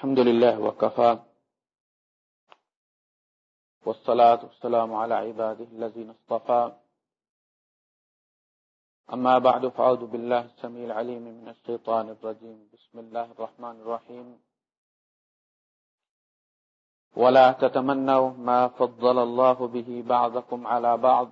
الحمد لله وكفى. والصلاة والسلام على عباده الذين اصطفى. أما بعد، فأعوذ بالله السميع العليم من الشيطان الرجيم. بسم الله الرحمن الرحيم. ولا تتمنوا ما فضل الله به بعضكم على بعض.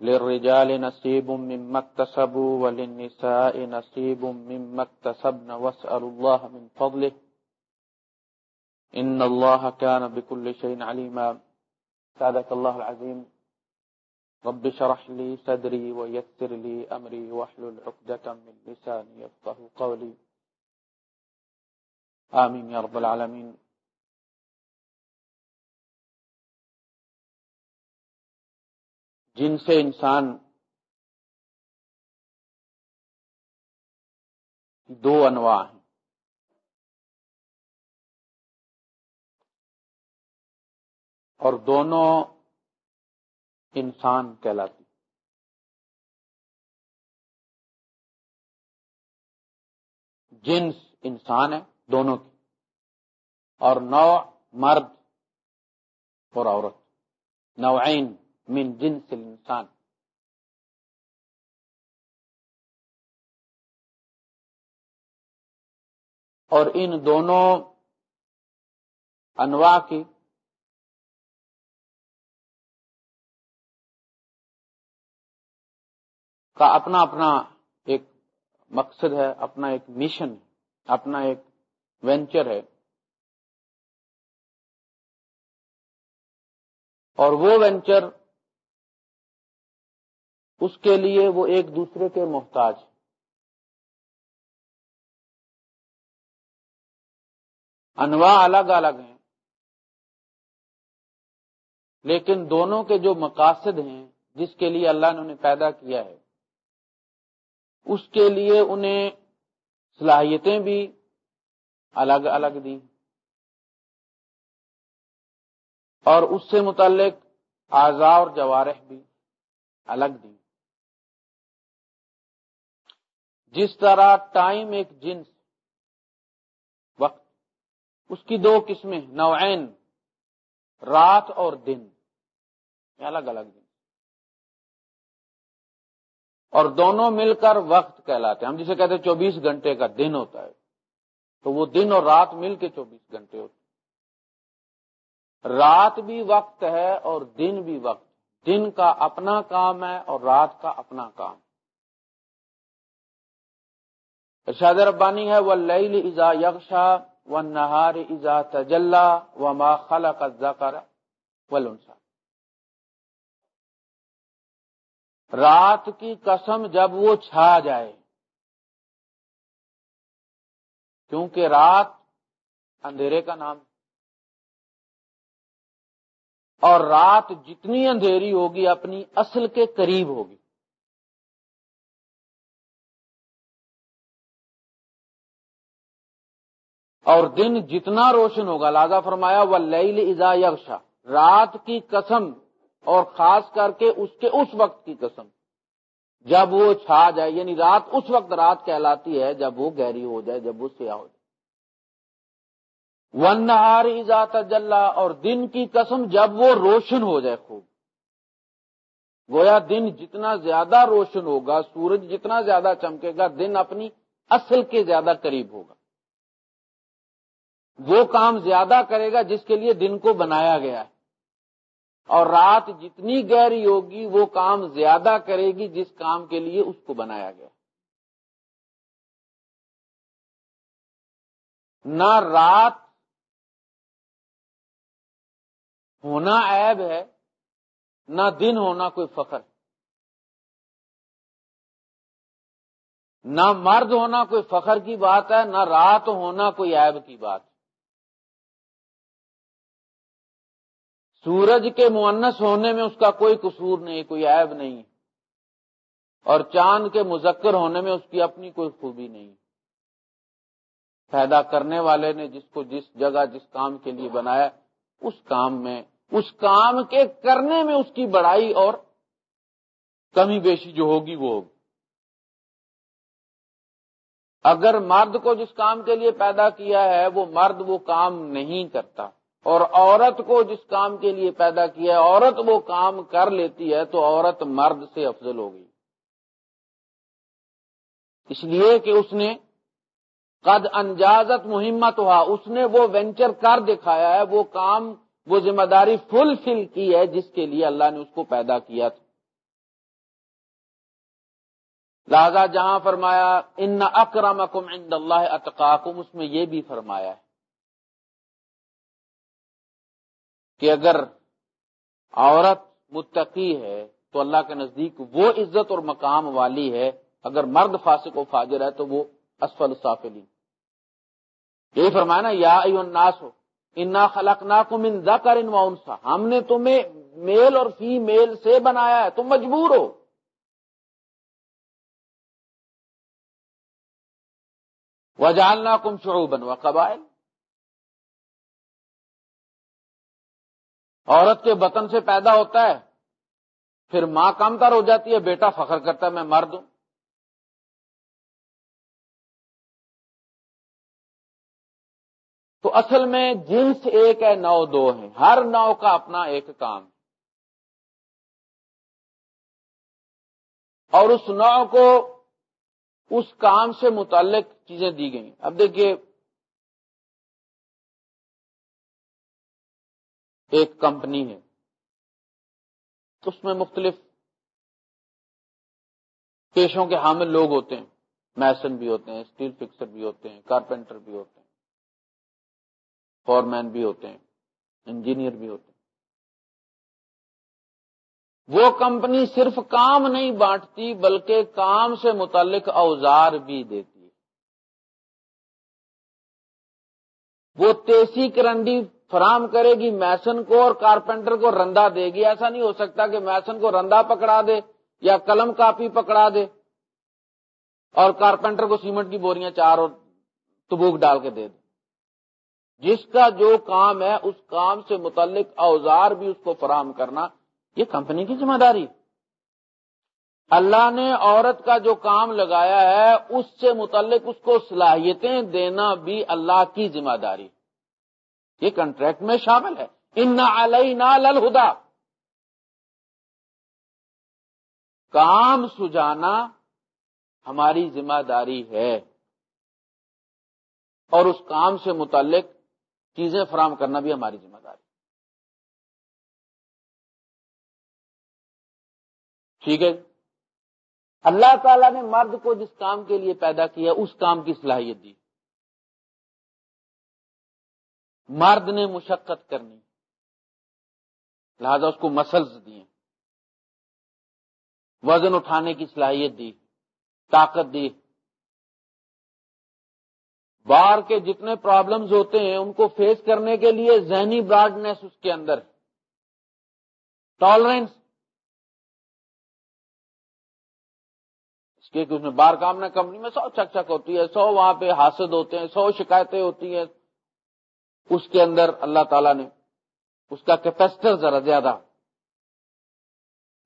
للرجال نصيب مما اكتسبوا وللنساء نصيب مما اكتسبن، واسألوا الله من فضله. إن الله كان بكل شيء عليما. سعدك الله العظيم. رب شرح لي صدري ويسر لي أمري وحل العقدة من لساني يفضه قولي. آمين يا رب العالمين. جن سے انسان دو انواع ہیں۔ اور دونوں انسان کہلاتی جنس انسان ہے دونوں کی۔ اور نو مرد اور عورت۔ نوعین۔ من جنس الانسان۔ اور ان دونوں انواع کی کا اپنا اپنا ایک مقصد ہے، اپنا ایک مشن اپنا ایک وینچر ہے۔ اور وہ وینچر اس کے لیے وہ ایک دوسرے کے محتاج انواع الگ الگ ہیں۔ لیکن دونوں کے جو مقاصد ہیں، جس کے لیے اللہ نے انہیں پیدا کیا ہے، اس کے لیے انہیں صلاحیتیں بھی الگ الگ دی اور اس سے متعلق اعضاء اور جوارح بھی الگ دی جس طرح ٹائم ایک جنس، وقت، اس کی دو قسمیں، نوعین، رات اور دن الگ الگ دن اور دونوں مل کر وقت کہلاتے ہیں۔ ہم جسے کہتے ہیں چوبیس گھنٹے کا دن ہوتا ہے، تو وہ دن اور رات مل کے چوبیس گھنٹے ہوتے ہیں۔ رات بھی وقت ہے اور دن بھی وقت۔ دن کا اپنا کام ہے اور رات کا اپنا کام۔ ارشاد ربانی ہے وہ لئی ازا یکشا و نہار ازا تجلا و ما خلا کا رات کی قسم جب وہ چھا جائے، کیونکہ رات اندھیرے کا نام اور رات جتنی اندھیری ہوگی، اپنی اصل کے قریب ہوگی۔ اور دن جتنا روشن ہوگا۔ لازا فرمایا وہ لئی ازا یکشا رات کی قسم اور خاص کر کے اس کے اس وقت کی قسم۔ جب وہ چھا جائے یعنی رات اس وقت رات کہلاتی ہے جب وہ گہری ہو جائے، جب وہ سیاہ ہو جائے۔ ون نہار ازا تجلا اور دن کی قسم جب وہ روشن ہو جائے خوب۔ گویا دن جتنا زیادہ روشن ہوگا، سورج جتنا زیادہ چمکے گا، دن اپنی اصل کے زیادہ قریب ہوگا۔ وہ کام زیادہ کرے گا جس کے لیے دن کو بنایا گیا ہے۔ اور رات جتنی گہری ہوگی، وہ کام زیادہ کرے گی جس کام کے لیے اس کو بنایا گیا۔ نہ رات ہونا عیب ہے، نہ دن ہونا کوئی فخر۔ نہ مرد ہونا کوئی فخر کی بات ہے، نہ رات ہونا کوئی عیب کی بات۔ ہے سورج کے مونس ہونے میں اس کا کوئی قصور نہیں، کوئی عیب نہیں۔ اور چاند کے مذکر ہونے میں اس کی اپنی کوئی خوبی نہیں۔ پیدا کرنے والے نے جس کو جس جگہ، جس کام کے لیے بنایا، اس کام میں، اس کام کے کرنے میں اس کی بڑائی اور کمی بیشی جو ہوگی، وہ ہوگی۔ اگر مرد کو جس کام کے لیے پیدا کیا ہے، وہ مرد وہ کام نہیں کرتا۔ اور عورت کو جس کام کے لیے پیدا کیا ہے، عورت وہ کام کر لیتی ہے تو عورت مرد سے افضل ہوگی۔ اس لیے کہ اس نے قد انجازت مہمت ہوا اس نے وہ وینچر کر دکھایا ہے، وہ کام، وہ ذمہ داری فل فل کی ہے جس کے لیے اللہ نے اس کو پیدا کیا تھا۔ لہذا جہاں فرمایا، ان اکرم اکم عند اللہ اتقاکم اس میں یہ بھی فرمایا ہے۔ کہ اگر عورت متقی ہے تو اللہ کے نزدیک وہ عزت اور مقام والی ہے، اگر مرد فاسق و فاجر ہے تو وہ اسفل صافلی یہی فرمایا نا، یا الناس ہو انا خلق نا کم ان ذکر ہم نے تمہیں میل اور فی میل سے بنایا ہے، تم مجبور ہو۔ وجالنا کم شروع بنوا قبائل عورت کے بطن سے پیدا ہوتا ہے، پھر ماں کم تر ہو جاتی ہے، بیٹا فخر کرتا ہے، میں مرد ہوں تو اصل میں جنس ایک ہے، نو دو ہیں۔ ہر نو کا اپنا ایک کام۔ اور اس نو کو اس کام سے متعلق چیزیں دی گئی اب دیکھیے ایک کمپنی ہے۔ اس میں مختلف پیشوں کے حامل لوگ ہوتے ہیں۔ میسن بھی ہوتے ہیں، اسٹیل فکسر بھی ہوتے ہیں، کارپینٹر بھی ہوتے ہیں، فورمین بھی ہوتے ہیں، انجینئر بھی ہوتے ہیں۔ وہ کمپنی صرف کام نہیں بانٹتی، بلکہ کام سے متعلق اوزار بھی دیتی ہے۔ وہ تیسی کرنڈی فراہم کرے گی، میسن کو اور کارپینٹر کو رندا دے گی۔ ایسا نہیں ہو سکتا کہ میسن کو رندا پکڑا دے یا قلم کاپی پکڑا دے اور کارپینٹر کو سیمنٹ کی بوریاں چار اور تبوک ڈال کے دے دے۔ جس کا جو کام ہے، اس کام سے متعلق اوزار بھی اس کو فراہم کرنا، یہ کمپنی کی ذمہ داری اللہ نے عورت کا جو کام لگایا ہے، اس سے متعلق اس کو صلاحیتیں دینا بھی اللہ کی ذمہ داری یہ کنٹریکٹ میں شامل ہے۔ ان للہدا کام سجانا ہماری ذمہ داری ہے۔ اور اس کام سے متعلق چیزیں فراہم کرنا بھی ہماری ذمہ داری۔ ٹھیک ہے۔ اللہ تعالیٰ نے مرد کو جس کام کے لیے پیدا کیا، اس کام کی صلاحیت دی۔ مرد نے مشقت کرنی لہذا اس کو مسلز دیے وزن اٹھانے کی صلاحیت دی طاقت دی باہر کے جتنے پرابلمز ہوتے ہیں، ان کو فیس کرنے کے لیے ذہنی براڈنیس اس کے اندر ٹالرنس اس کے اس میں بار کام نہ کمپنی میں سو چک چک ہوتی ہے، سو وہاں پہ حاصل ہوتے ہیں، سو شکایتیں ہوتی ہیں۔ اس کے اندر اللہ تعالی نے اس کا کیپیسٹر ذرا زیادہ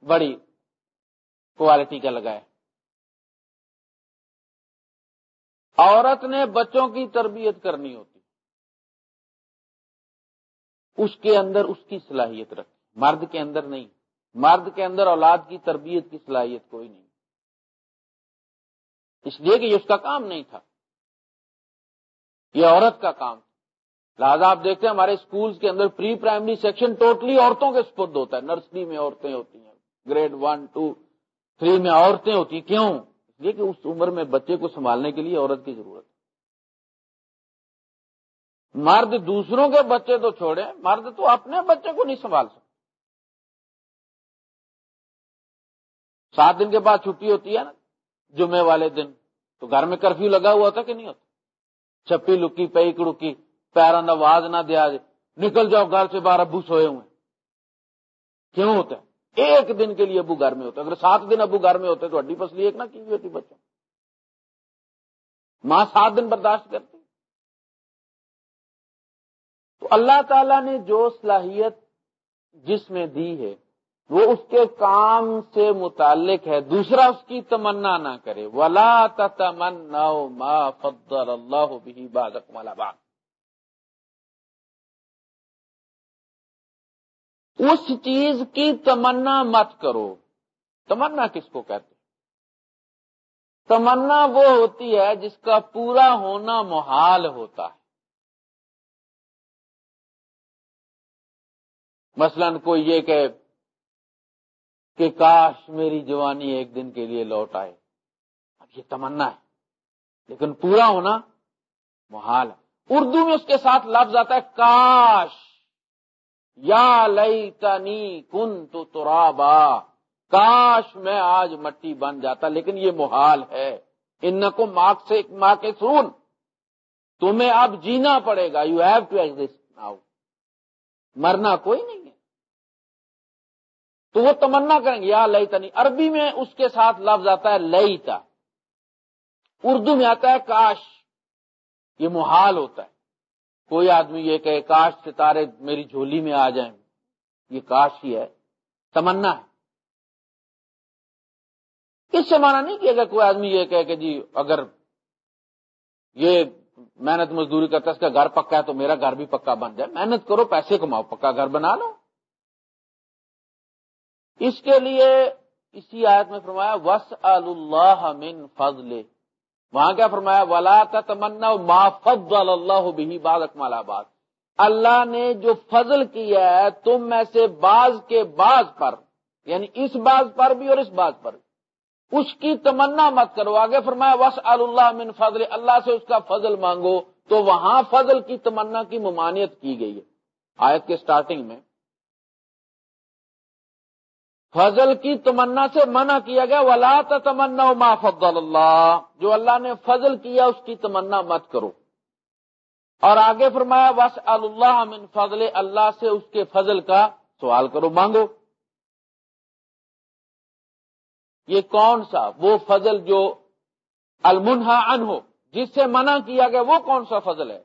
بڑی کوالٹی کا لگایا۔ عورت نے بچوں کی تربیت کرنی ہوتی۔ اس کے اندر اس کی صلاحیت رکھ مرد کے اندر نہیں۔ مرد کے اندر اولاد کی تربیت کی صلاحیت کوئی نہیں۔ اس لیے کہ یہ اس کا کام نہیں تھا۔ یہ عورت کا کام تھا۔ لہٰذا آپ دیکھتے ہیں ہمارے اسکولس کے اندر پری پرائمری سیکشن ٹوٹلی عورتوں کے سپرد ہوتا ہے۔ نرسری میں عورتیں ہوتی ہیں، گریڈ ون، ٹو، تھری میں عورتیں ہوتی ہیں۔ کیوں؟ یہ کہ اس عمر میں بچے کو سنبھالنے کے لیے عورت کی ضرورت مرد دوسروں کے بچے تو چھوڑے مرد تو اپنے بچے کو نہیں سنبھال سکتے۔ سات دن کے بعد چھٹی ہوتی ہے نا، جمعے والے دن۔ تو گھر میں کرفیو لگا ہوا تھا کہ نہیں ہوتا؟ چھپی، لکی پئی کڑکی پیروں آواز نہ دیا نکل جاؤ گھر سے باہر، ابو سوئے ہوئے کیوں ہوتا ہے؟ ایک دن کے لیے ابو گھر میں ہوتا اگر سات دن ابو گھر میں ہوتے تو ہڈی پسلی ایک نہ کی ہوتی بچوں۔ ماں سات دن برداشت کرتی۔ تو اللہ تعالی نے جو صلاحیت جس میں دی ہے، وہ اس کے کام سے متعلق ہے۔ دوسرا اس کی تمنا نہ کرے۔ ولا تمنا ما فضل اللہ بھی بادک مالا با اس چیز کی تمنا مت کرو۔ تمنا کس کو کہتے تمنا وہ ہوتی ہے جس کا پورا ہونا محال ہوتا ہے۔ مثلا کوئی یہ کہ کہ کاش میری جوانی ایک دن کے لیے لوٹ آئے۔ اب یہ تمنا ہے۔ لیکن پورا ہونا محال ہے۔ اردو میں اس کے ساتھ لفظ آتا ہے کاش۔ یا لئی تنی کن تو کاش میں آج مٹی بن جاتا، لیکن یہ محال ہے۔ ان کو ماں سے ماں کے سون تمہیں اب جینا پڑے گا۔ You have to exist now مرنا کوئی نہیں ہے۔ تو وہ تمنا کریں گے، یا لئی تنی عربی میں اس کے ساتھ لفظ آتا ہے لئی اردو میں آتا ہے کاش۔ یہ محال ہوتا ہے۔ کوئی آدمی یہ کہ کاش ستارے میری جھولی میں آ جائیں۔ یہ کاش ہی ہے۔ تمنا ہے۔ اس سے مانا نہیں کیا گیا کوئی آدمی یہ کہ جی اگر یہ محنت مزدوری کرتا اس کا گھر پکا ہے تو میرا گھر بھی پکا بن جائے۔ محنت کرو، پیسے کماؤ، پکا گھر بنا لو۔ اس کے لیے اسی آیت میں فرمایا وس اللہ من فضل وہاں کیا فرمایا؟ ولا تمنا ما فضل اللہ بھی اکمال آباد اللہ نے جو فضل کیا ہے، تم میں سے بعض کے بعض پر یعنی اس باز پر بھی اور اس باز پر بھی۔ اس کی تمنا مت کرو۔ آگے فرمایا وس اللہ من فضل۔ اللہ سے اس کا فضل مانگو۔ تو وہاں فضل کی تمنا کی ممانعت کی گئی ہے۔ آیت کے سٹارٹنگ میں فضل کی تمنا سے منع کیا گیا، ولا تمنا ما فضل اللہ جو اللہ نے فضل کیا، اس کی تمنا مت کرو۔ اور آگے فرمایا وس اللہ من فضل۔ اللہ سے اس کے فضل کا سوال کرو، مانگو۔ یہ کون سا؟ وہ فضل جو المنہا ان ہو جس سے منع کیا گیا، وہ کون سا فضل ہے؟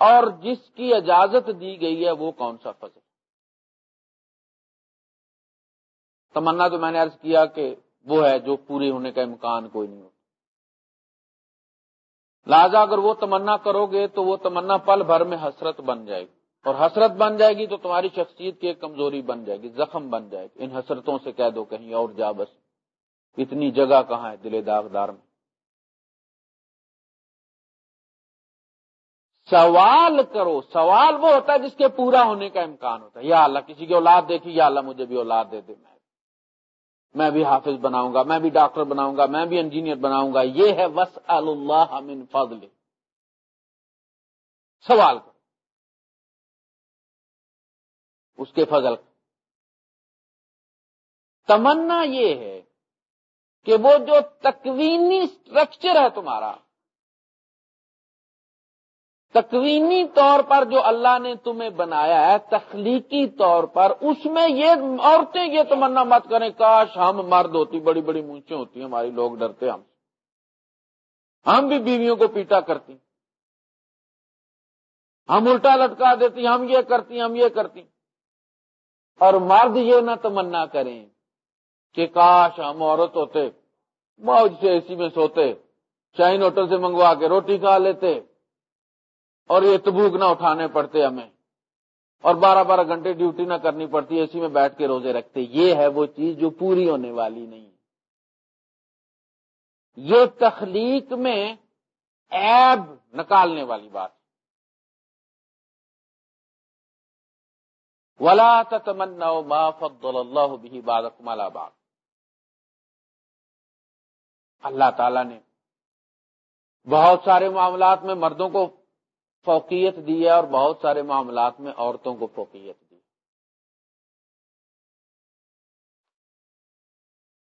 اور جس کی اجازت دی گئی ہے، وہ کون سا فضل؟ تمنا تو میں نے عرض کیا کہ وہ ہے جو پوری ہونے کا امکان کوئی نہیں ہوتا۔ لہذا اگر وہ تمنا کرو گے تو وہ تمنا پل بھر میں حسرت بن جائے گی۔ اور حسرت بن جائے گی تو تمہاری شخصیت کی ایک کمزوری بن جائے گی، زخم بن جائے گی۔ ان حسرتوں سے کہہ دو کہیں اور جا بس۔ اتنی جگہ کہاں ہے دل داغدار میں؟ سوال کرو۔ سوال وہ ہوتا ہے جس کے پورا ہونے کا امکان ہوتا ہے۔ یا اللہ، کسی کی اولاد دیکھی، یا اللہ مجھے بھی اولاد دے دے۔ میں میں بھی حافظ بناؤں گا، میں بھی ڈاکٹر بناؤں گا، میں بھی انجینئر بناؤں گا، یہ ہے وس اللہ من فضل سوال کرو۔ اس کے فضل۔ تمنا یہ ہے کہ وہ جو تکوینی اسٹرکچر ہے تمہارا تکوینی طور پر جو اللہ نے تمہیں بنایا ہے، تخلیقی طور پر، اس میں یہ عورتیں یہ تمنا مت کریں، کاش ہم مرد ہوتی، بڑی بڑی مونچیں ہوتی ہیں ہماری لوگ ڈرتے ہم۔ ہم بھی بیویوں کو پیٹا کرتی۔ ہم الٹا لٹکا دیتی، ہم یہ کرتی، ہم یہ کرتی۔ اور مرد یہ نہ تمنا کریں کہ کاش ہم عورت ہوتے، موج سے اسی میں سوتے شائن ہوٹل سے منگوا کے روٹی کھا لیتے۔ اور یہ تبوک نہ اٹھانے پڑتے ہمیں اور بارہ بارہ گھنٹے ڈیوٹی نہ کرنی پڑتی، اسی میں بیٹھ کے روزے رکھتے۔ یہ ہے وہ چیز جو پوری ہونے والی نہیں۔ یہ تخلیق میں ایب نکالنے والی بات۔ ولا تمنا ما فضل اللہ بھی بادک مالا باغ اللہ تعالی نے بہت سارے معاملات میں مردوں کو فوقیت دی ہے اور بہت سارے معاملات میں عورتوں کو فوقیت دی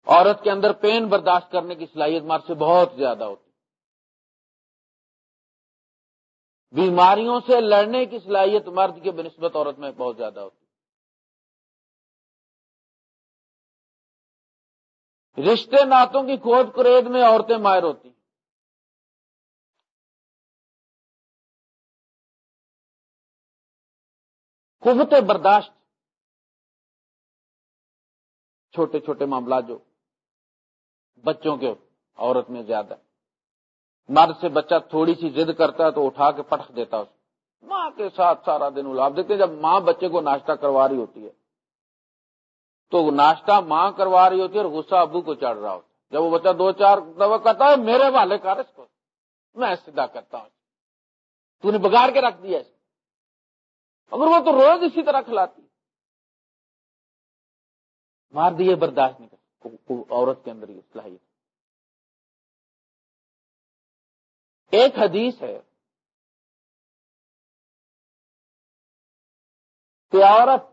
عورت کے اندر پین برداشت کرنے کی صلاحیت مرد سے بہت زیادہ ہوتی بیماریوں سے لڑنے کی صلاحیت مرد کے بنسبت عورت میں بہت زیادہ ہوتی رشتے ناتوں کی کھود کرید میں عورتیں ماہر ہوتی قوت برداشت۔ چھوٹے چھوٹے معاملات جو بچوں کے عورت میں زیادہ۔ مرد سے بچہ تھوڑی سی ضد کرتا ہے تو اٹھا کے پٹخ دیتا اس ماں کے ساتھ سارا دن الاپ دیتے جب ماں بچے کو ناشتہ کروا رہی ہوتی ہے، تو ناشتہ ماں کروا رہی ہوتی ہے اور غصہ ابو کو چڑھ رہا ہوتا ہے۔ جب وہ بچہ دو چار دفعہ کرتا ہے، میرے والے کر اس کو، میں سیدھا کرتا ہوں۔ تو نے بگاڑ کے رکھ دیا اگر وہ تو روز اسی طرح کھلاتی مار دیے برداشت نہیں کر عورت کے اندر یہ صلاحیت ایک حدیث ہے کہ عورت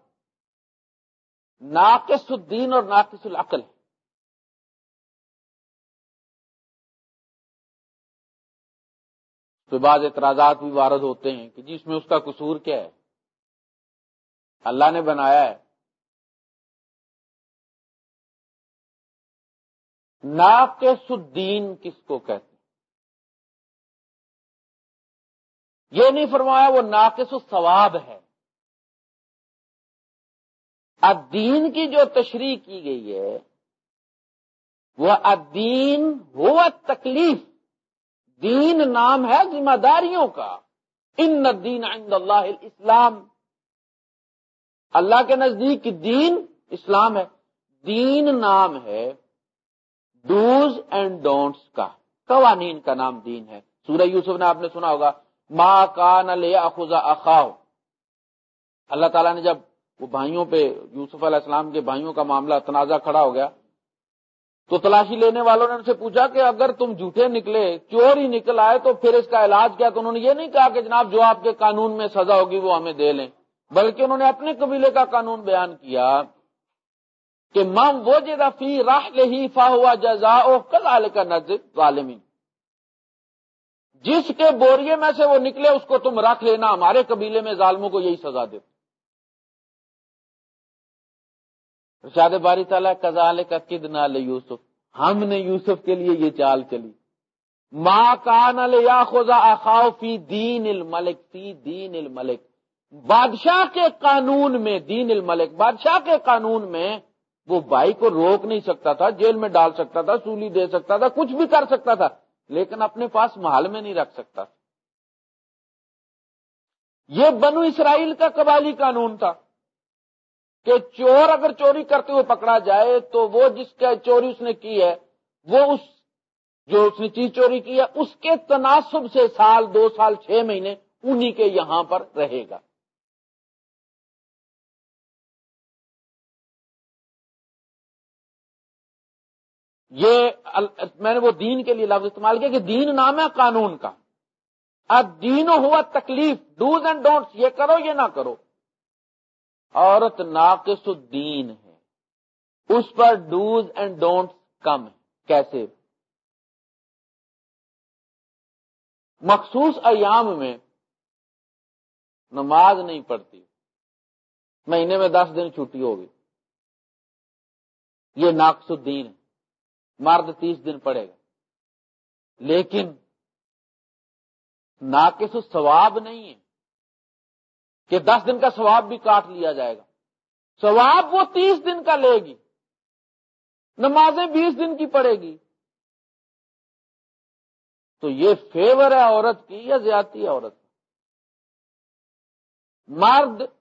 ناقص الدین اور ناقص العقل ہے۔ تو بعض اعتراضات بھی وارد ہوتے ہیں کہ جی، جس میں اس کا قصور کیا ہے؟ اللہ نے بنایا ہے۔ ناقص الدین کس کو کہتے ہیں؟ یہ نہیں فرمایا وہ ناقص الثواب ہے۔ الدین کی جو تشریح کی گئی ہے، وہ الدین ہوا تکلیف۔ دین نام ہے ذمہ داریوں کا۔ ان دین عند اللہ اسلام اللہ کے نزدیک دین اسلام ہے۔ دین نام ہے ڈوز اینڈ ڈونٹس کا۔ قوانین کا نام دین ہے۔ سورہ یوسف نے آپ نے سنا ہوگا ماں کان خزا اخاؤ اللہ تعالیٰ نے جب وہ بھائیوں پہ، یوسف علیہ السلام کے بھائیوں کا معاملہ تنازع کھڑا ہو گیا، تو تلاشی لینے والوں نے ان سے پوچھا کہ اگر تم جھوٹے نکلے چور ہی نکل آئے تو پھر اس کا علاج کیا؟ تو انہوں نے یہ نہیں کہا کہ جناب جو آپ کے قانون میں سزا ہوگی وہ ہمیں دے لیں۔ بلکہ انہوں نے اپنے قبیلے کا قانون بیان کیا کہ مم وہ جگہ فی راہ ہی فا ہوا جزا کل کا ظالمین جس کے بوریے میں سے وہ نکلے اس کو تم رکھ لینا، ہمارے قبیلے میں ظالموں کو یہی سزا دے۔ رشاد باری تعالیٰ کزال کا کد نال یوسف ہم نے یوسف کے لیے یہ چال چلی۔ ماں کان یا خزا اخاؤ فی دین الملک، فی دین الملک۔ بادشاہ کے قانون میں، دین الملک، بادشاہ کے قانون میں وہ بھائی کو روک نہیں سکتا تھا، جیل میں ڈال سکتا تھا، سولی دے سکتا تھا، کچھ بھی کر سکتا تھا، لیکن اپنے پاس محل میں نہیں رکھ سکتا۔ یہ بنو اسرائیل کا قبالی قانون تھا کہ چور اگر چوری کرتے ہوئے پکڑا جائے تو وہ جس کا چوری اس نے کی ہے، وہ اس، جو اس نے چیز چوری کی ہے، اس کے تناسب سے سال، دو سال، چھ مہینے انہی کے یہاں پر رہے گا۔ یہ میں نے وہ دین کے لیے لفظ استعمال کیا کہ دین نام ہے قانون کا۔ اب دین ہوا تکلیف ڈوز اینڈ ڈونٹس یہ کرو یہ نہ کرو۔ عورت ناقص الدین ہے۔ اس پر ڈوز اینڈ ڈونٹس کم ہے کیسے؟ مخصوص ایام میں نماز نہیں پڑھتی۔ مہینے میں دس دن چھٹی ہوگی۔ یہ ناقص الدین ہے۔ مرد تیس دن پڑے گا۔ لیکن ناقص ثواب نہیں ہے کہ دس دن کا ثواب بھی کاٹ لیا جائے گا۔ ثواب وہ تیس دن کا لے گی۔ نمازیں بیس دن کی پڑے گی۔ تو یہ فیور ہے عورت کی یا زیادتی ہے عورت مرد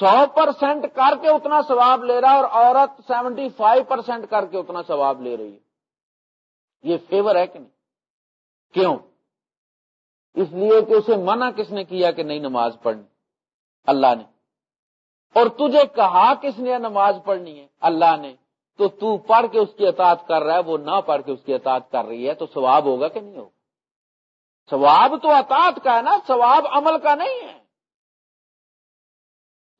سو پرسینٹ کر کے اتنا ثواب لے رہا ہے اور عورت سیونٹی فائیو پرسینٹ کر کے اتنا ثواب لے رہی ہے۔ یہ فیور ہے کہ نہیں؟ کیوں؟ اس لیے کہ اسے منع کس نے کیا کہ نہیں نماز پڑھنی؟ اللہ نے۔ اور تجھے کہا کس نے نماز پڑھنی ہے؟ اللہ نے۔ تو تو پڑھ کے اس کی اطاعت کر رہا ہے، وہ نہ پڑھ کے اس کی اطاعت کر رہی ہے، تو ثواب ہوگا کہ نہیں ہوگا؟ ثواب تو اطاعت کا ہے نا، ثواب عمل کا نہیں ہے۔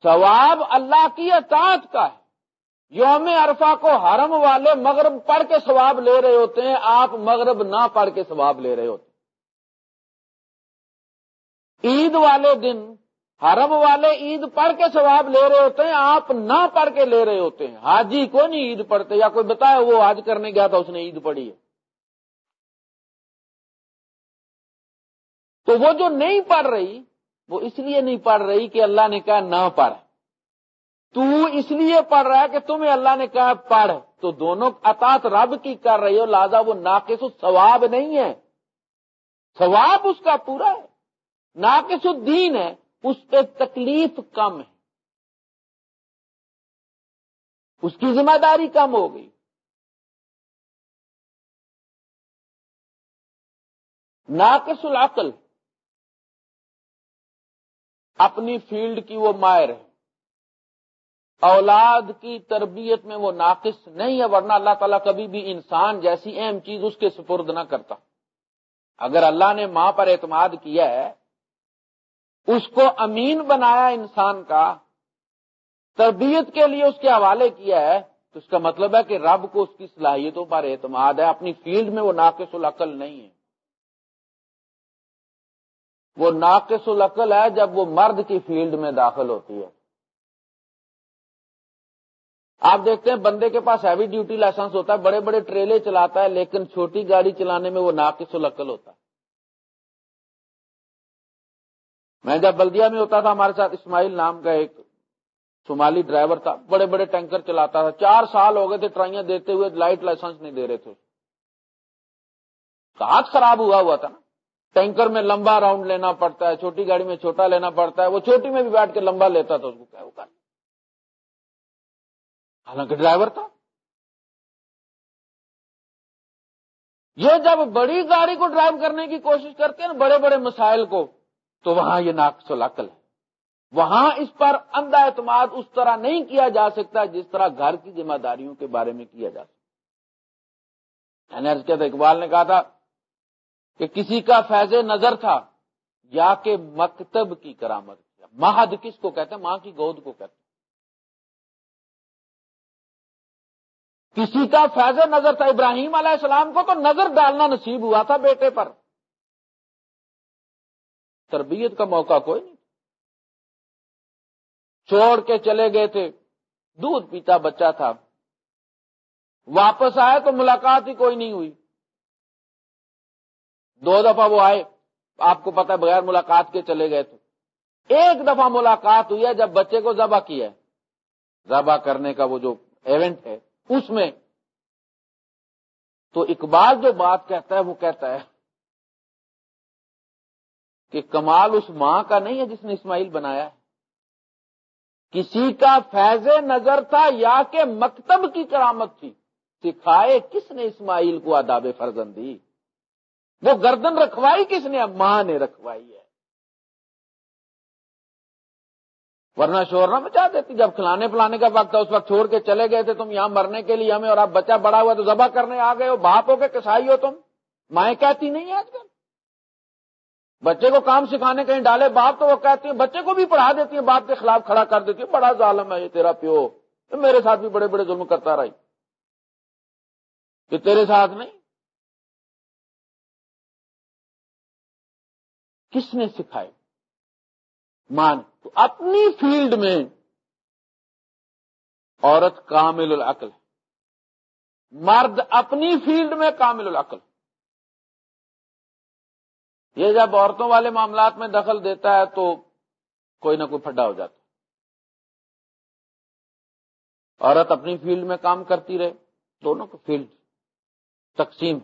ثواب اللہ کی اطاعت کا ہے۔ یوم عرفہ کو حرم والے مغرب پڑھ کے ثواب لے رہے ہوتے ہیں، آپ مغرب نہ پڑھ کے ثواب لے رہے ہوتے ہیں۔ عید والے دن، حرم والے عید پڑھ کے ثواب لے رہے ہوتے ہیں، آپ نہ پڑھ کے لے رہے ہوتے ہیں۔ حاجی کو نہیں عید پڑھتے یا کوئی بتایا وہ حج کرنے گیا تھا، اس نے عید پڑھی ہے۔ تو وہ جو نہیں پڑھ رہی وہ اس لیے نہیں پڑھ رہی کہ اللہ نے کہا نہ پڑھ۔ تو اس لیے پڑھ رہا ہے کہ تمہیں اللہ نے کہا پڑھ۔ تو دونوں اطاط رب کی کر رہی ہو، لہذا وہ ناقص ثواب نہیں ہے۔ ثواب اس کا پورا ہے۔ ناقص الدین ہے، اس پہ تکلیف کم ہے۔ اس کی ذمہ داری کم ہو گئی۔ ناقص العقل۔ اپنی فیلڈ کی وہ مائر ہے۔ اولاد کی تربیت میں وہ ناقص نہیں ہے، ورنہ اللہ تعالیٰ کبھی بھی انسان جیسی اہم چیز اس کے سپرد نہ کرتا۔ اگر اللہ نے ماں پر اعتماد کیا ہے، اس کو امین بنایا انسان کا، تربیت کے لیے اس کے حوالے کیا ہے، تو اس کا مطلب ہے کہ رب کو اس کی صلاحیتوں پر اعتماد ہے، اپنی فیلڈ میں وہ ناقص العقل نہیں ہے۔ وہ ناقص العقل ہے جب وہ مرد کی فیلڈ میں داخل ہوتی ہے۔ آپ دیکھتے ہیں بندے کے پاس ہیوی ڈیوٹی لائسنس ہوتا ہے، بڑے بڑے ٹریلے چلاتا ہے، لیکن چھوٹی گاڑی چلانے میں وہ ناقص العقل ہوتا ہے۔ میں جب بلدیا میں ہوتا تھا، ہمارے ساتھ اسماعیل نام کا ایک سومالی ڈرائیور تھا، بڑے بڑے ٹینکر چلاتا تھا۔ چار سال ہو گئے تھے ٹرائیاں دیتے ہوئے، لائٹ لائسنس نہیں دے رہے تھے۔ ہاتھ خراب ہوا ہوا تھا نا۔ ٹینکر میں لمبا راؤنڈ لینا پڑتا ہے، چھوٹی گاڑی میں چھوٹا لینا پڑتا ہے، وہ چھوٹی میں بھی بیٹھ کے لمبا لیتا تھا اس کو، کیا حالانکہ ڈرائیور تھا۔ یہ جب بڑی گاڑی کو ڈرائیو کرنے کی کوشش کرتے ہیں نا بڑے بڑے مسائل کو، تو وہاں یہ ناقص العقل ہے۔ وہاں اس پر اندھا اعتماد اس طرح نہیں کیا جا سکتا جس طرح گھر کی ذمہ داریوں کے بارے میں کیا جا سکتا۔ میں نے اقبال نے کہا تھا کہ کسی کا فیض نظر تھا، یا کہ مکتب کی کرامت مہد کس کو کہتے ہیں؟ ماں کی گود کو کہتے ہیں۔ کسی کا فیض نظر تھا، ابراہیم علیہ السلام کو تو نظر ڈالنا نصیب ہوا تھا بیٹے پر۔ تربیت کا موقع کوئی نہیں چھوڑ کے چلے گئے تھے۔ دودھ پیتا بچہ تھا۔ واپس آئے تو ملاقات ہی کوئی نہیں ہوئی۔ دو دفعہ وہ آئے، آپ کو پتا بغیر ملاقات کے چلے گئے تھے۔ ایک دفعہ ملاقات ہوئی ہے جب بچے کو ذبح کیا ذبح کرنے کا وہ جو ایونٹ ہے، اس میں تو اقبال جو بات کہتا ہے، وہ کہتا ہے کہ کمال اس ماں کا نہیں ہے جس نے اسماعیل بنایا ہے۔ کسی کا فیض نظر تھا یا کہ مکتب کی کرامت تھی، سکھائے کس نے اسماعیل کو آداب فرزن دی وہ گردن رکھوائی کس نے؟ ماں نے رکھوائی ہے۔ ورنہ شور نہ مچا دیتی۔ جب کھلانے پلانے کا وقت تھا، اس وقت چھوڑ کے چلے گئے تھے تم یہاں مرنے کے لیے ہمیں اور آپ بچہ بڑا ہوا تو ذبح کرنے آ گئے ہو۔ باپ ہو کے کسائی ہو تم۔ مائیں کہتی نہیں آج کل۔ بچے کو کام سکھانے کہیں ڈالے باپ تو وہ کہتی ہیں، بچے کو بھی پڑھا دیتی ہیں، باپ کے خلاف کھڑا کر دیتی ہے بڑا ظالم ہے یہ تیرا پیو۔ میرے ساتھ بھی بڑے بڑے ظلم کرتا رہی۔ کہ تیرے ساتھ نہیں۔ کس نے سکھائے مان، تو اپنی فیلڈ میں عورت کامل العقل مرد اپنی فیلڈ میں کامل العقل۔ یہ جب عورتوں والے معاملات میں دخل دیتا ہے تو کوئی نہ کوئی پھڈا ہو جاتا عورت اپنی فیلڈ میں کام کرتی رہے، دونوں کو فیلڈ، تقسیم۔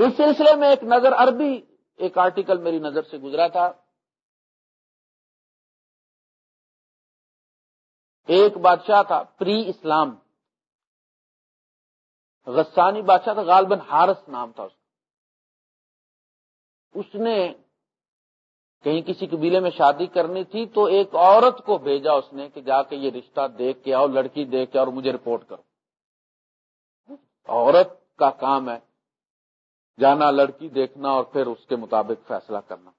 اس سلسلے میں ایک نظر عربی، ایک آرٹیکل میری نظر سے گزرا تھا۔ ایک بادشاہ تھا پری اسلام غسانی بادشاہ تھا، غالباً ہارس نام تھا اس کا۔ اس نے کہیں کسی قبیلے میں شادی کرنی تھی تو ایک عورت کو بھیجا اس نے کہ جا کے یہ رشتہ دیکھ کے آؤ، لڑکی دیکھ کے اور مجھے رپورٹ کرو۔ عورت کا کام ہے۔ جانا، لڑکی دیکھنا اور پھر اس کے مطابق فیصلہ کرنا۔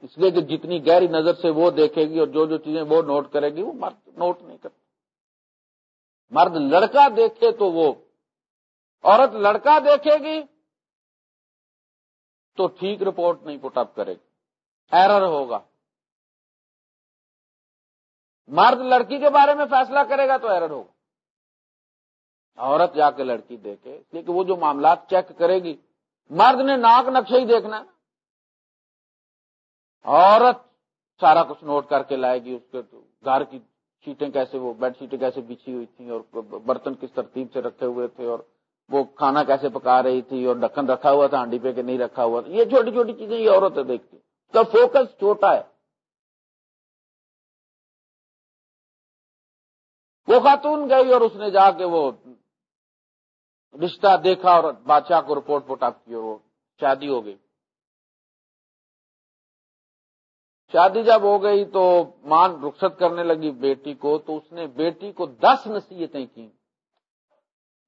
اس لیے کہ جتنی گہری نظر سے وہ دیکھے گی اور جو جو چیزیں وہ نوٹ کرے گی، وہ مرد نوٹ نہیں کرتا۔ مرد لڑکا دیکھے تو وہ عورت لڑکا دیکھے گی تو ٹھیک رپورٹ نہیں پٹ اپ کرے گی۔ ایرر ہوگا۔ مرد لڑکی کے بارے میں فیصلہ کرے گا تو ایرر ہوگا۔ عورت جا کے لڑکی دیکھے اس لیے کہ وہ جو معاملات چیک کرے گی۔ مرد نے ناک نقشے ہی دیکھنا۔ عورت سارا کچھ نوٹ کر کے لائے گی، اس کے گھر کی شیٹیں کیسے وہ بیڈ شیٹیں کیسے بچھی ہوئی تھیں اور برتن کس ترتیب سے رکھے ہوئے تھے اور وہ کھانا کیسے پکا رہی تھی اور ڈکن رکھا ہوا تھا، ہانڈی پہ کہ نہیں رکھا ہوا تھا۔ یہ چھوٹی چھوٹی چیزیں یہ عورتیں دیکھتی۔ کا فوکس چھوٹا ہے۔ وہ خاتون گئی اور اس نے جا کے وہ رشتہ دیکھا اور بادشاہ کو رپورٹ پوٹ اپ کی اور وہ شادی ہو گئی۔ شادی جب ہو گئی تو مان رخصت کرنے لگی بیٹی کو، تو اس نے بیٹی کو دس نصیحتیں کی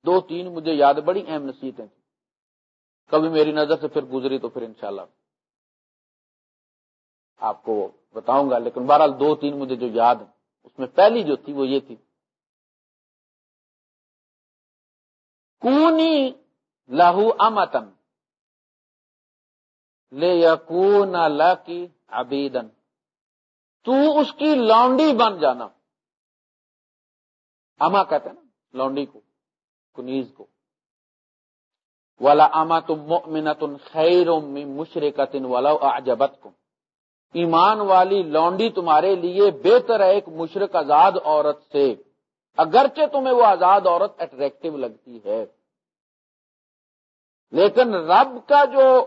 دو تین مجھے یاد، بڑی اہم نصیحتیں۔ تھیں کبھی میری نظر سے پھر گزری تو پھر انشاءاللہ آپ کو بتاؤں گا، لیکن بہرحال دو تین مجھے جو یاد ہے اس میں پہلی جو تھی وہ یہ تھی۔ کونی لہو امتن لے یقون عبیدن۔ تو اس کی لانڈی بن جانا۔ اما کہتے ہیں نا، لانڈی کو، کنیز کو۔ والا اما تم مؤمنتن خیر مشرقت والا اعجبت کو ایمان والی لانڈی تمہارے لیے بہتر ہے ایک مشرق آزاد عورت سے۔ اگرچہ تمہیں وہ آزاد عورت اٹریکٹو لگتی ہے، لیکن رب کا جو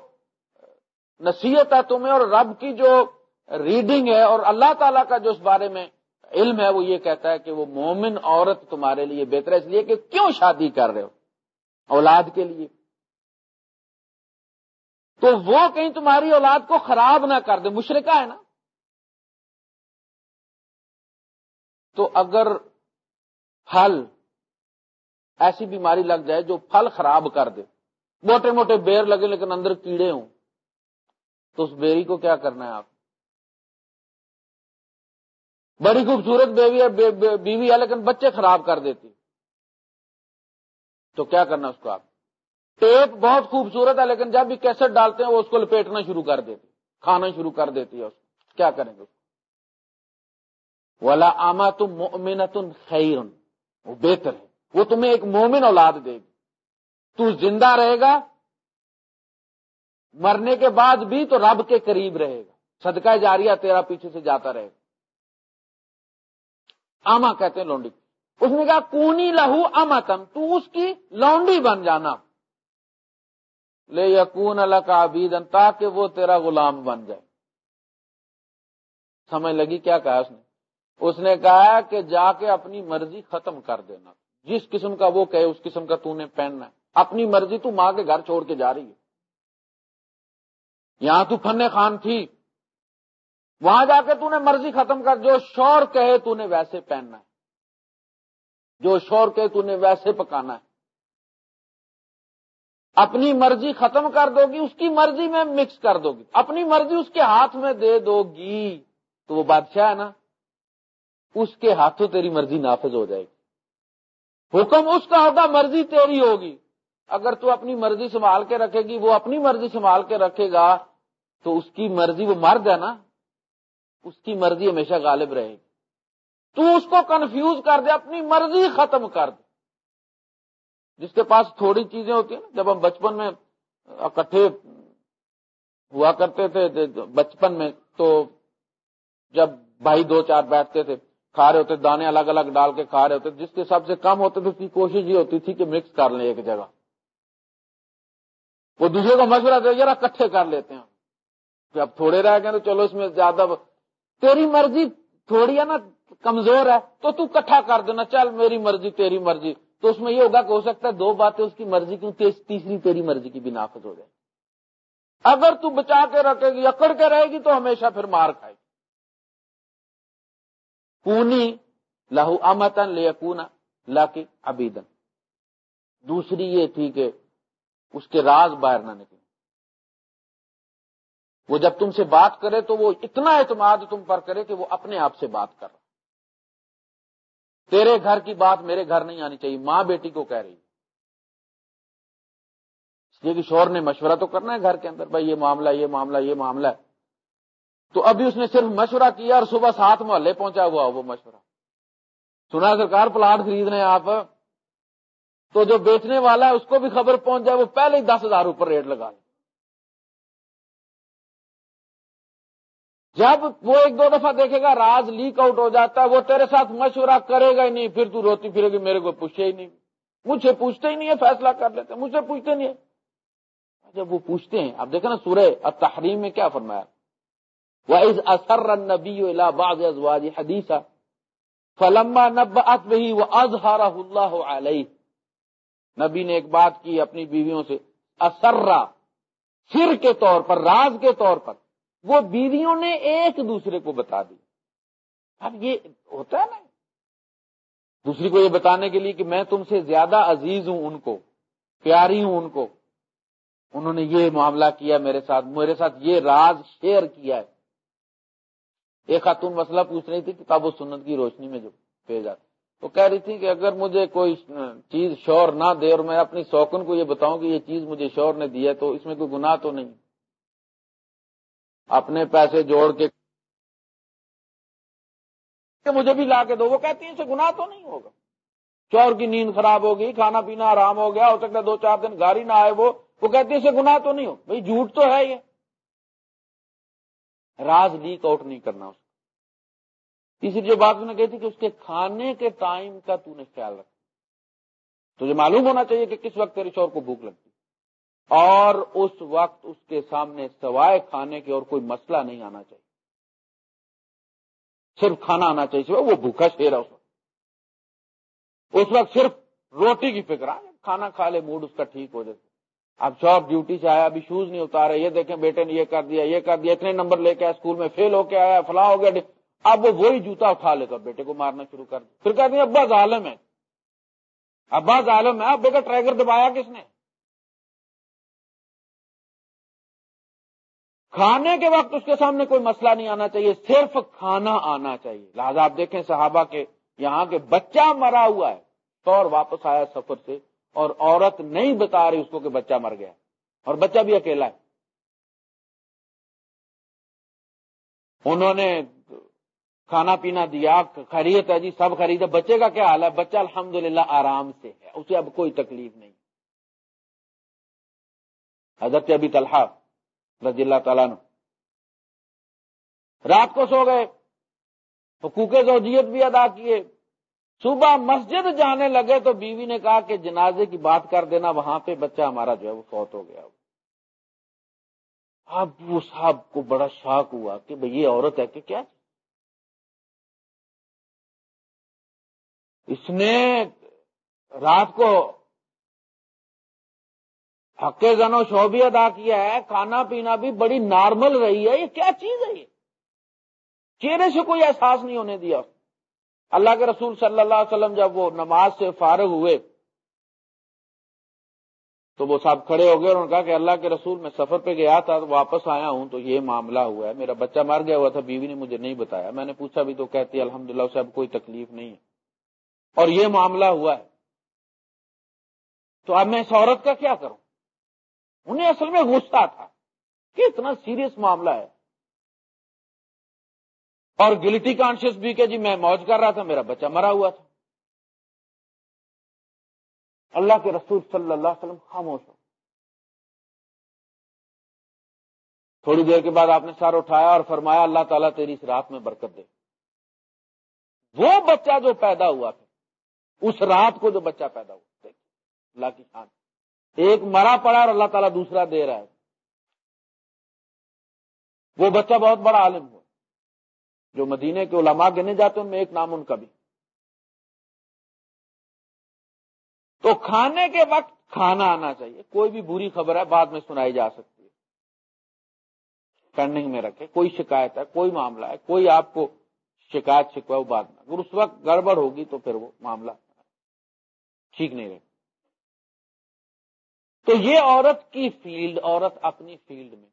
نصیحت ہے تمہیں اور رب کی جو ریڈنگ ہے اور اللہ تعالیٰ کا جو اس بارے میں علم ہے، وہ یہ کہتا ہے کہ وہ مومن عورت تمہارے لیے بہتر ہے۔ اس لیے کہ کیوں شادی کر رہے ہو؟ اولاد کے لیے۔ تو وہ کہیں تمہاری اولاد کو خراب نہ کر دے۔ مشرقہ ہے نا۔ تو اگر پھل، ایسی بیماری لگ جائے جو پھل خراب کر دے۔ موٹے موٹے بیر لگے لیکن اندر کیڑے ہوں۔ تو اس بیری کو کیا کرنا ہے آپ؟ بڑی خوبصورت بیوی ہے بیوی ہے لیکن بچے خراب کر دیتی۔ تو کیا کرنا اس کو آپ؟ ٹیپ بہت خوبصورت ہے لیکن جب بھی کیسٹ ڈالتے ہیں وہ اس کو لپیٹنا شروع کر دیتی۔ کھانا شروع کر دیتی ہے اس کو۔ کیا کریں گے ولا آما تم مومن تم خیرن وہ بہتر ہے۔ وہ تمہیں ایک مومن اولاد دے گی۔ تو زندہ رہے گا، مرنے کے بعد بھی تو رب کے قریب رہے گا۔ صدقہ جاریہ تیرا پیچھے سے جاتا رہے گا۔ آما کہتے ہیں لونڈی۔ اس نے کہا، کونی لہو اما تم تو اس کی لونڈی بن جانا۔ لے یقون اللہ کا تاکہ وہ تیرا غلام بن جائے۔ سمجھ لگی کیا کہا اس نے؟ اس نے کہا کہ جا کے اپنی مرضی ختم کر دینا۔ جس قسم کا وہ کہے، اس قسم کا تو نے پہننا۔ ہے اپنی مرضی تو ماں کے گھر چھوڑ کے جا رہی ہے۔ یہاں تو فن خان تھی۔ وہاں جا کے تو نے مرضی ختم کر، جو شور کہے تو نے ویسے پہننا ہے۔ جو شور کہے تو نے ویسے پکانا ہے۔ اپنی مرضی ختم کر دو گی اس کی مرضی میں مکس کر دو گی اپنی مرضی اس کے ہاتھ میں دے دو گی تو وہ بادشاہ ہے نا۔ اس کے ہاتھوں تیری مرضی نافذ ہو جائے گی۔ حکم اس کا ہوگا، مرضی تیری ہوگی۔ اگر تو اپنی مرضی سنبھال کے رکھے گی، وہ اپنی مرضی سنبھال کے رکھے گا، تو اس کی مرضی وہ مرد ہے نا؟ اس کی مرضی ہمیشہ غالب رہے گی۔ تو اس کو کنفیوز کر دے، اپنی مرضی ختم کر دے۔ جس کے پاس تھوڑی چیزیں ہوتی ہیں جب ہم بچپن میں اکٹھے ہوا کرتے تھے، بچپن میں تو جب بھائی دو چار بیٹھتے تھے کھا رہے ہوتے، دانے الگ الگ ڈال کے کھا رہے ہوتے، جس کے سب سے کم ہوتے تھے اس کی کوشش یہ ہوتی تھی کہ مکس کر لیں ایک جگہ۔ وہ دوسرے کو مشورہ دے ذرا کٹھے کر لیتے ہیں۔ کہ اب تھوڑے رہ گئے تو چلو اس میں زیادہ تیری مرضی تھوڑی ہے نا، کمزور ہے، تو تو کٹھا کر دینا، چل میری مرضی، تیری مرضی۔ تو اس میں یہ ہوگا کہ ہو سکتا ہے دو باتیں اس کی مرضی کی تیسری تیری مرضی کی بھی نافذ ہو جائے۔ اگر تو بچا کے رکھے گی، اکڑ کے رہے گی، تو ہمیشہ پھر مار کھائے گی۔ کونی لہو امتن لے کونا لا کے ابیدن دوسری یہ تھی کہ اس کے راز باہر نہ نکلے وہ جب تم سے بات کرے تو وہ اتنا اعتماد تم پر کرے کہ وہ اپنے آپ سے بات کر رہا تیرے گھر کی بات میرے گھر نہیں آنی چاہیے ماں بیٹی کو کہہ رہی اس لیے کہ شور نے مشورہ تو کرنا ہے گھر کے اندر بھائی یہ معاملہ یہ معاملہ یہ معاملہ ہے تو ابھی اس نے صرف مشورہ کیا اور صبح سات محلے پہنچا ہوا وہ مشورہ۔ سنا سرکار، پلاٹ خرید رہے ہیں آپ۔ تو جو بیچنے والا ہے اس کو بھی خبر پہنچ جائے، وہ پہلے ہی دس ہزار اوپر ریٹ لگا لے۔ جب وہ ایک دو دفعہ دیکھے گا، راز لیک آؤٹ ہو جاتا ہے، وہ تیرے ساتھ مشورہ کرے گا ہی نہیں، پھر تو روتی پھرے گی، میرے کو پوچھے ہی نہیں۔ مجھ سے پوچھتے ہی نہیں ہے، فیصلہ کر لیتے مجھ سے پوچھتے نہیں ہے۔ جب وہ پوچھتے ہیں اب دیکھیں نا سورہ اب تحریم میں کیا فرمایا؟ وہ اثر نبی ازواج حدیث فلما نب وہی وہ ازہارا اللہ علیہ نبی نے ایک بات کی اپنی بیویوں سے اسرا سر کے طور پر، راز کے طور پر، وہ بیویوں نے ایک دوسرے کو بتا دی۔ اب یہ ہوتا ہے نا؟ دوسری کو یہ بتانے کے لیے کہ میں تم سے زیادہ عزیز ہوں ان کو، پیاری ہوں ان کو۔ انہوں نے یہ معاملہ کیا، میرے ساتھ میرے ساتھ یہ راز شیئر کیا ہے۔ ایک خاتون مسئلہ پوچھ رہی تھی کتاب و سنت کی روشنی میں جو پیش آتی۔ تو کہہ رہی تھی کہ اگر مجھے کوئی چیز شور نہ دے اور میں اپنی شوقن کو یہ بتاؤں کہ یہ چیز مجھے شور نے دی ہے تو اس میں کوئی گناہ تو نہیں۔ اپنے پیسے جوڑ کے مجھے بھی لا کے دو۔ وہ کہتی ہیں اسے گناہ تو نہیں ہوگا۔ چور کی نیند خراب ہوگی، کھانا پینا آرام ہو گیا، ہو سکتا ہے دو چار دن گاڑی نہ آئے وہ۔ وہ کہتی ہے اسے گناہ تو نہیں ہو۔ بھائی جھوٹ تو ہے یہ۔ راز لیک آؤٹ نہیں کرنا اس تیسری جو بات نے کہی تھی کہ اس کے کھانے کے ٹائم کا تو نے خیال رکھا۔ تجھے معلوم ہونا چاہیے کہ کس وقت تیرے شور کو بھوک لگتی اور اس وقت اس کے سامنے سوائے کھانے کے اور کوئی مسئلہ نہیں آنا چاہیے۔ صرف کھانا آنا چاہیے وہ بھوکا شیر ہے اس وقت۔ اس وقت صرف روٹی کی فکر ہاں، آ کھانا کھا لے موڈ اس کا ٹھیک ہو جائے اب شاپ ڈیوٹی سے آیا، ابھی شوز نہیں اتارے، یہ دیکھیں بیٹے نے یہ کر دیا، یہ کر دیا، اتنے نمبر لے کے آیا اسکول میں فیل ہو کے آیا، فلاں ہو گیا اب وہ وہی جوتا اٹھا لے کر بیٹے کو مارنا شروع کر دیا پھر کہتے ہیں، ابا ظالم ہے۔ ابا ظالم ہے اب بیٹا ٹریگر دبایا کس نے؟ کھانے کے وقت اس کے سامنے کوئی مسئلہ نہیں آنا چاہیے، صرف کھانا آنا چاہیے۔ لہٰذا آپ دیکھیں صحابہ کے یہاں کے بچہ مرا ہوا ہے۔ تو اور واپس آیا سفر سے اور عورت نہیں بتا رہی اس کو کہ بچہ مر گیا۔ اور بچہ بھی اکیلا ہے۔ انہوں نے کھانا پینا دیا، خرید ہے جی سب خریدا بچے کا کیا حال ہے؟ بچہ الحمدللہ آرام سے ہے، اسے اب کوئی تکلیف نہیں۔ حضرت ابھی طلحہ رضی اللہ تعالیٰ نے رات کو سو گئے، حقوق زوجیت بھی ادا کیے۔ صبح مسجد جانے لگے تو بیوی نے کہا کہ جنازے کی بات کر دینا، وہاں پہ بچہ ہمارا جو ہے وہ فوت ہو گیا۔ اب وہ صاحب کو بڑا شاک ہوا کہ بھئی یہ عورت ہے کہ کیا؟ اس نے رات کو حق زن و شو بھی ادا کیا ہے، کھانا پینا بھی بڑی نارمل رہی ہے، یہ کیا چیز ہے یہ؟ چہرے سے کوئی احساس نہیں ہونے دیا۔ اللہ کے رسول صلی اللہ علیہ وسلم جب وہ نماز سے فارغ ہوئے، تو وہ صاحب کھڑے ہو گئے اور انہوں نے کہا کہ اللہ کے رسول میں سفر پہ گیا تھا، واپس آیا ہوں، تو یہ معاملہ ہوا ہے۔ میرا بچہ مر گیا ہوا تھا، بیوی نے مجھے نہیں بتایا۔ میں نے پوچھا بھی تو کہتی الحمد للہ اسے اب کوئی تکلیف نہیں ہے۔ اور یہ معاملہ ہوا ہے۔ تو اب میں اس عورت کا کیا کروں؟ انہیں اصل میں غصہ تھا۔ کہ اتنا سیریس معاملہ ہے۔ اور گلٹی کانشیس بھی کہ جی میں موج کر رہا تھا، میرا بچہ مرا ہوا تھا۔ اللہ کے رسول صلی اللہ علیہ وسلم خاموش ہو۔ تھوڑی دیر کے بعد آپ نے سر اٹھایا اور فرمایا، اللہ تعالیٰ تیری اس رات میں برکت دے۔ وہ بچہ جو پیدا ہوا تھا اس رات کو جو بچہ پیدا ہوا۔ اللہ کی شان۔ ایک مرا پڑا اور اللہ تعالیٰ دوسرا دے رہا ہے۔ وہ بچہ بہت بڑا عالم ہوا۔ جو مدینے کے علماء گنے جاتے ان میں ایک نام ان کا بھی۔ تو کھانے کے وقت کھانا آنا چاہیے۔ کوئی بھی بری خبر ہے، بعد میں سنائی جا سکتی ہے۔ پینڈنگ میں رکھے۔ کوئی شکایت ہے، کوئی معاملہ ہے، کوئی آپ کو شکایت شکوا وہ بعد میں۔ اگر اس وقت گڑبڑ ہوگی تو پھر وہ معاملہ۔ ٹھیک نہیں رہے۔ تو یہ عورت کی فیلڈ، عورت اپنی فیلڈ میں۔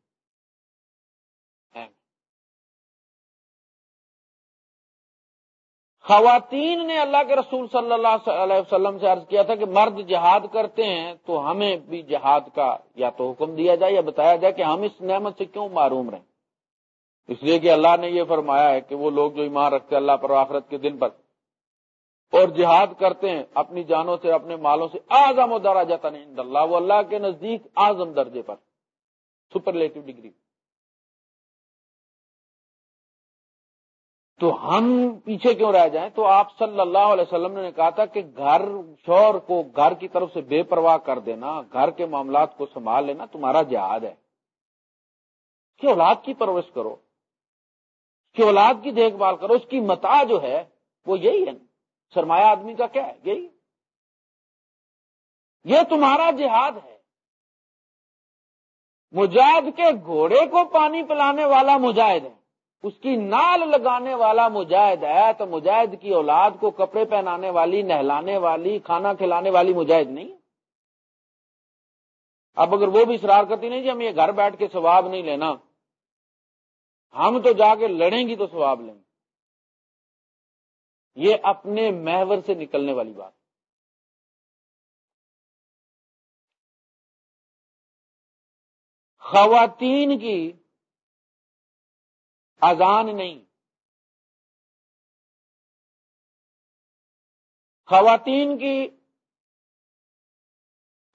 خواتین نے اللہ کے رسول صلی اللہ علیہ وسلم سے عرض کیا تھا کہ مرد جہاد کرتے ہیں تو ہمیں بھی جہاد کا یا تو حکم دیا جائے یا بتایا جائے کہ ہم اس نعمت سے کیوں معروم رہیں۔ اس لیے کہ اللہ نے یہ فرمایا ہے کہ وہ لوگ جو ایمان رکھتے ہیں اللہ پر آخرت کے دن پر۔ اور جہاد کرتے ہیں، اپنی جانوں سے، اپنے مالوں سے آزم و درا جاتا نہیں اللہ، وہ اللہ کے نزدیک اعظم درجے پر سپرلیٹو ڈگری تو ہم پیچھے کیوں رہ جائیں؟ تو آپ صلی اللہ علیہ وسلم نے کہا تھا کہ گھر، شور کو گھر کی طرف سے بے پرواہ کر دینا، گھر کے معاملات کو سنبھال لینا تمہارا جہاد ہے۔ کہ اولاد کی پرورش کرو کہ اولاد کی دیکھ بھال کرو، اس کی متا جو ہے، وہ یہی ہے۔ نا سرمایہ آدمی کا کیا ہے؟ یہی۔ یہ تمہارا جہاد ہے۔ مجاہد کے گھوڑے کو پانی پلانے والا مجاہد ہے۔ اس کی نال لگانے والا مجاہد ہے تو مجاہد کی اولاد کو کپڑے پہنانے والی، نہلانے والی، کھانا کھلانے والی مجاہد نہیں اب اگر وہ بھی اصرار کرتی نہیں جی ہم یہ گھر بیٹھ کے ثواب نہیں لینا۔ ہم تو جا کے لڑیں گی تو ثواب لیں گے۔ یہ اپنے محور سے نکلنے والی بات۔ خواتین کی اذان نہیں۔ خواتین کی